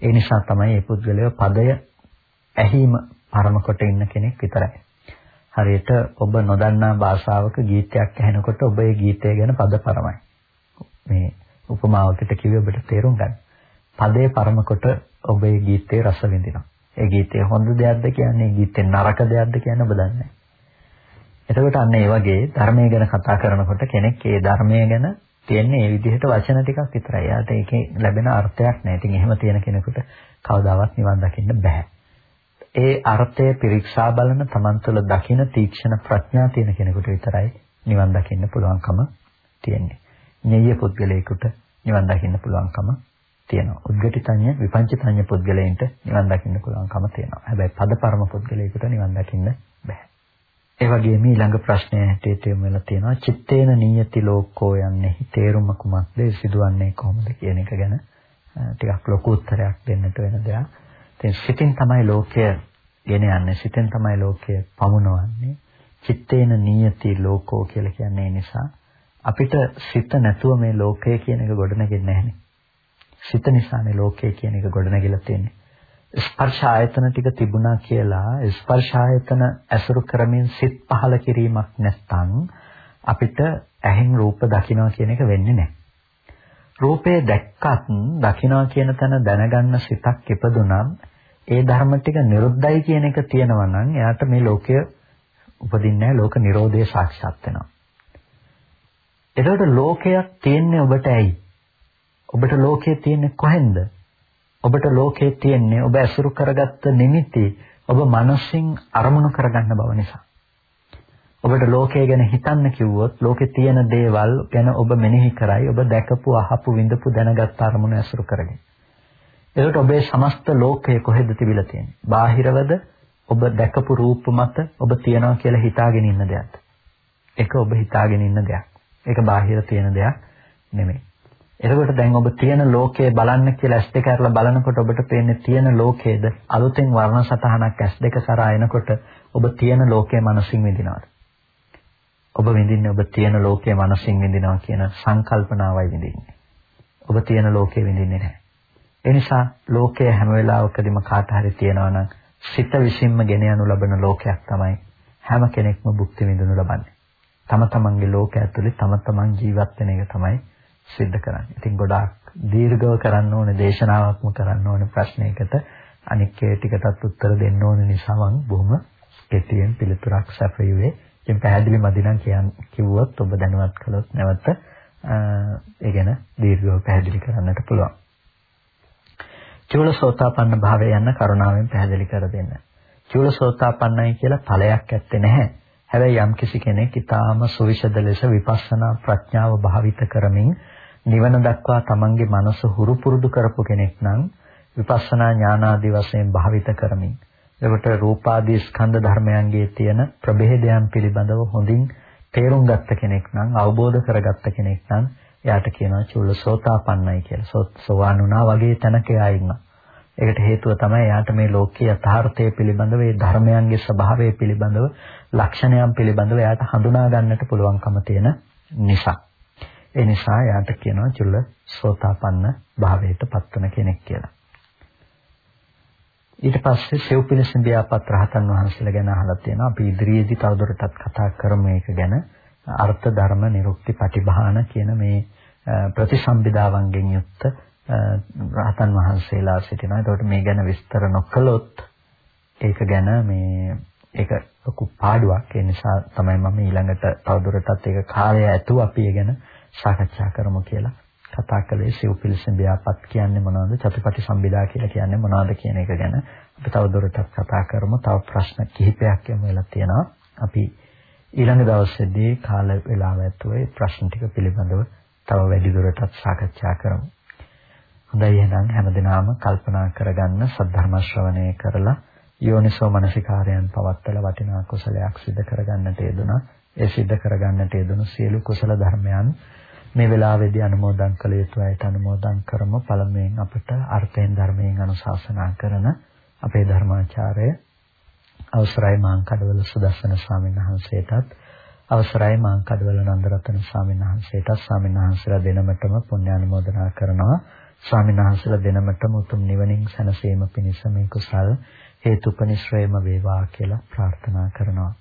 ඒ නිසා තමයි මේ පුද්ගලයා පදය ඇහිම පරම කොට ඉන්න කෙනෙක් විතරයි. හරියට ඔබ නොදන්නා භාෂාවක ගීතයක් ඇහෙනකොට ඔබ ඒ ගීතය ගැන පද පරමයි. මේ උපමාවකට කිව්ව ඔබට තේරුම් ගන්න. පදේ පරම කොට ඔබ ඒ ගීතේ රස විඳිනවා. ඒ ගීතේ හොඳ දෙයක්ද කියන්නේ ගීතේ නරක දෙයක්ද කියන්නේ ඔබ දන්නේ එතකොට අන්න ඒ වගේ ධර්මය ගැන කතා කරනකොට කෙනෙක් ඒ ධර්මය ගැන තියෙන්නේ මේ විදිහට වචන ටිකක් විතරයි. යාට ඒකේ ලැබෙන අර්ථයක් නැහැ. ඉතින් එහෙම තියෙන කෙනෙකුට කවදාවත් නිවන් දකින්න බෑ. ඒ අර්ථය පිරික්සා බලන තමන් තුළ දකින තීක්ෂණ ප්‍රඥා තියෙන කෙනෙකුට විතරයි නිවන් දකින්න පුළුවන්කම තියෙන්නේ. ඤෙය්‍ය පුද්ගලයෙකුට නිවන් දකින්න පුළුවන්කම තියෙනවා. උද්ගටිතඤ්ඤ විපංචිතඤ්ඤ පුද්ගලයන්ට නිවන් දකින්න පුළුවන්කම තියෙනවා. හැබැයි පදපරම පුද්ගලයෙකුට නිවන් දකින්න බෑ. ඒ වගේම ඊළඟ ප්‍රශ්නය හැටියට යොමු වෙලා තියෙනවා චිත්තේන නියති ලෝකෝ යන්නේ තේරුම කුමක්ද සිදුවන්නේ කොහොමද කියන එක ගැන ටිකක් ලොකු උත්තරයක් දෙන්නට වෙන දෙයක්. ඉතින් සිතින් තමයි ලෝකය ගෙන යන්නේ සිතෙන් තමයි ලෝකය පමුණවන්නේ. චිත්තේන නියති ලෝකෝ කියලා කියන්නේ නිසා අපිට සිත නැතුව මේ ලෝකය කියන එක ගොඩනගෙන්නේ නැහැනේ. සිත නිසානේ ලෝකය කියන එක ගොඩනැගිලා තියෙන්නේ. ස්පර්ශ ආයතන ටික තිබුණා කියලා ස්පර්ශ ආයතන ඇසුරු කරමින් සිත් පහල කිරීමක් නැත්නම් අපිට ඇහෙන් රූප දකිනවා කියන එක වෙන්නේ නැහැ. රූපේ දැක්කත් දකිනවා කියන තැන දැනගන්න සිතක් ඉපදුනම් ඒ ධර්ම ටික නිරුද්ධයි කියන එක තියෙනවා නම් එයාට මේ ලෝකය උපදින්නේ නැහැ ලෝක නිරෝධය සාක්ෂාත් වෙනවා. එතකොට ලෝකයක් තියෙන්නේ ඔබට ඇයි? ඔබට ලෝකයේ තියෙන්නේ කොහෙන්ද? ඔබට ලෝකයේ තියෙන්නේ ඔබ ඇසුරු කරගත්ත නිමිති ඔබ මනසින් අරමුණු කරගන්න බව නිසා. ඔබට ලෝකය ගැන හිතන්න කිව්වොත් ලෝකේ තියෙන දේවල් ගැන ඔබ මෙනෙහි කරයි ඔබ දැකපු අහපු විඳපු දැනගත් අරමුණු ඇසුරු කරගෙන. එතකොට ඔබේ සමස්ත ලෝකය කොහෙද තිබිලා තියෙන්නේ? බාහිරවද ඔබ දැකපු රූප මත ඔබ තියනවා කියලා හිතාගෙන ඉන්න දෙයක්ද? ඒක ඔබ හිතාගෙන ඉන්න දෙයක්. ඒක බාහිර තියෙන දෙයක් නෙමෙයි. එතකොට දැන් ඔබ තියෙන ලෝකය බලන්න කියලා S2 කරලා බලනකොට ඔබට පේන්නේ තියෙන ලෝකයේද අලුතෙන් වර්ණ සටහනක් S2 කරා එනකොට ඔබ තියෙන ලෝකයේ මනසින් විඳිනවද? ඔබ විඳින්නේ ඔබ තියෙන ලෝකයේ මනසින් විඳිනවා කියන සංකල්පනාවයි විඳින්නේ. ඔබ තියෙන ලෝකයේ විඳින්නේ නැහැ. ඒ නිසා ලෝකයේ හැම වෙලාවකදීම කාට හරි තියෙනවා නම් සිත විසින්ම ගෙන යනු ලබන ලෝකයක් තමයි හැම කෙනෙක්ම භුක්ති විඳිනු ලබන්නේ. තම තමන්ගේ ලෝකය ඇතුලේ තම තමන් ජීවත් වෙන එක තමයි සිද්ධ කරන්නේ. ඉතින් ගොඩාක් දීර්ඝව කරන්න ඕනේ දේශනාවක්ම කරන්න ඕනේ ප්‍රශ්නයකට අනික් ඒ ටිකටත් උත්තර දෙන්න ඕන නිසා මම බොහොම කෙටියෙන් පිළිතුරක් සැපයුවේ. ඉතින් පැහැදිලි මදි නම් කියන් කිව්වොත් ඔබ දැනුවත් කළොත් නැවත ඒ ගැන දීර්ඝව පැහැදිලි කරන්නට පුළුවන්. චූලසෝතාපන්න භාවය යන කරුණාවෙන් පැහැදිලි කර දෙන්න. චූලසෝතාපන්නයි කියලා ඵලයක් ඇත්තේ නැහැ. හැබැයි යම්කිසි කෙනෙක් ඊටාම සුවිශද ලෙස විපස්සනා ප්‍රඥාව භාවිත කරමින් නිවන දක්වා තමන්ගේ මනස හුරු පුරුදු කරපු කෙනෙක් නම් විපස්සනා ඥානාදී වශයෙන් භාවිත කරමින් එවට රූපාදී ස්කන්ධ ධර්මයන්ගේ තියෙන ප්‍රභේදයන් පිළිබඳව හොඳින් තේරුම් ගත්ත කෙනෙක් නම් අවබෝධ කරගත්ත කෙනෙක් නම් එයාට කියනවා චුල්ලසෝතාපන්නයි කියලා. සෝවාන් වුණා වගේ තැනක එයා ඉන්නවා. ඒකට හේතුව තමයි එයාට මේ ලෝකයේ යථාර්ථය පිළිබඳව, ඒ ධර්මයන්ගේ ස්වභාවය පිළිබඳව, ලක්ෂණයන් පිළිබඳව එයාට හඳුනා ගන්නට පුළුවන්කම තියෙන නිසා. ඒ නිසා යාට කියනවා චුල්ල සෝතාපන්න භාවයට පත්වන කෙනෙක් කියලා. ඊට පස්සේ සෙව්පිලිසිඹියාපත් රහතන් වහන්සේලා ගැන අහලා තියෙනවා. අපි ඉදිරියේදී තවදුරටත් කතා කරමු ඒක ගැන. අර්ථ ධර්ම නිරුක්ති පටිභාන කියන මේ ප්‍රතිසම්බිදාවන්ගෙන් යුක්ත රහතන් වහන්සේලා සිටිනවා. ඒකට මේ ගැන විස්තර නොකළොත් ඒක ගැන මේ ඒක ලොකු පාඩුවක්. ඒ නිසා තමයි මම ඊළඟට තවදුරටත් ඒක කාලය ඇතුව අපි ඒ ගැන සාකච්ඡා කරමු කියලා කතා කළේ සිව්පිලිසෙන් ව්‍යාපත් කියන්නේ මොනවද චතුපටි සම්බිදා කියලා කියන්නේ මොනවද කියන එක ගැන අපි තව දුරටත් කතා කරමු තව ප්‍රශ්න කිහිපයක් යමු වෙලා තියෙනවා අපි ඊළඟ දවසේදී කාල වේලාව ඇතුළේ ප්‍රශ්න ටික පිළිබඳව තව වැඩි දුරටත් සාකච්ඡා කරමු හොඳයි එහෙනම් හැමදිනම කල්පනා කරගන්න සද්ධර්ම ශ්‍රවණය කරලා යෝනිසෝ මනසිකාරයන් පවත්තලා වටිනා කුසලයක් සිදු කරගන්නට යෙදුණා ඒ සිද්ධ කරගන්නට යෙදුණු සියලු කුසල ධර්මයන් මේ වෙලාවේදී අනුමෝදන් කළ යුතු අයට අනුමෝදන් කරමු. පළමුවෙන් අපට අර්ථයෙන් ධර්මයෙන් අනුශාසනා කරන අපේ ධර්මාචාර්ය අවසරයි මාංකඩවල සුදස්සන ස්වාමීන් වහන්සේටත් අවසරයි මාංකඩවල නන්දරතන ස්වාමීන් වහන්සේටත් ස්වාමීන් වහන්සේලා දෙනමතම පුණ්‍ය අනුමෝදනා කරනවා. ස්වාමීන් වහන්සේලා දෙනමතම උතුම් නිවනින් සැනසීම පිණිස මේ කුසල් හේතුපනිශ්‍රේම වේවා කියලා ප්‍රාර්ථනා කරනවා.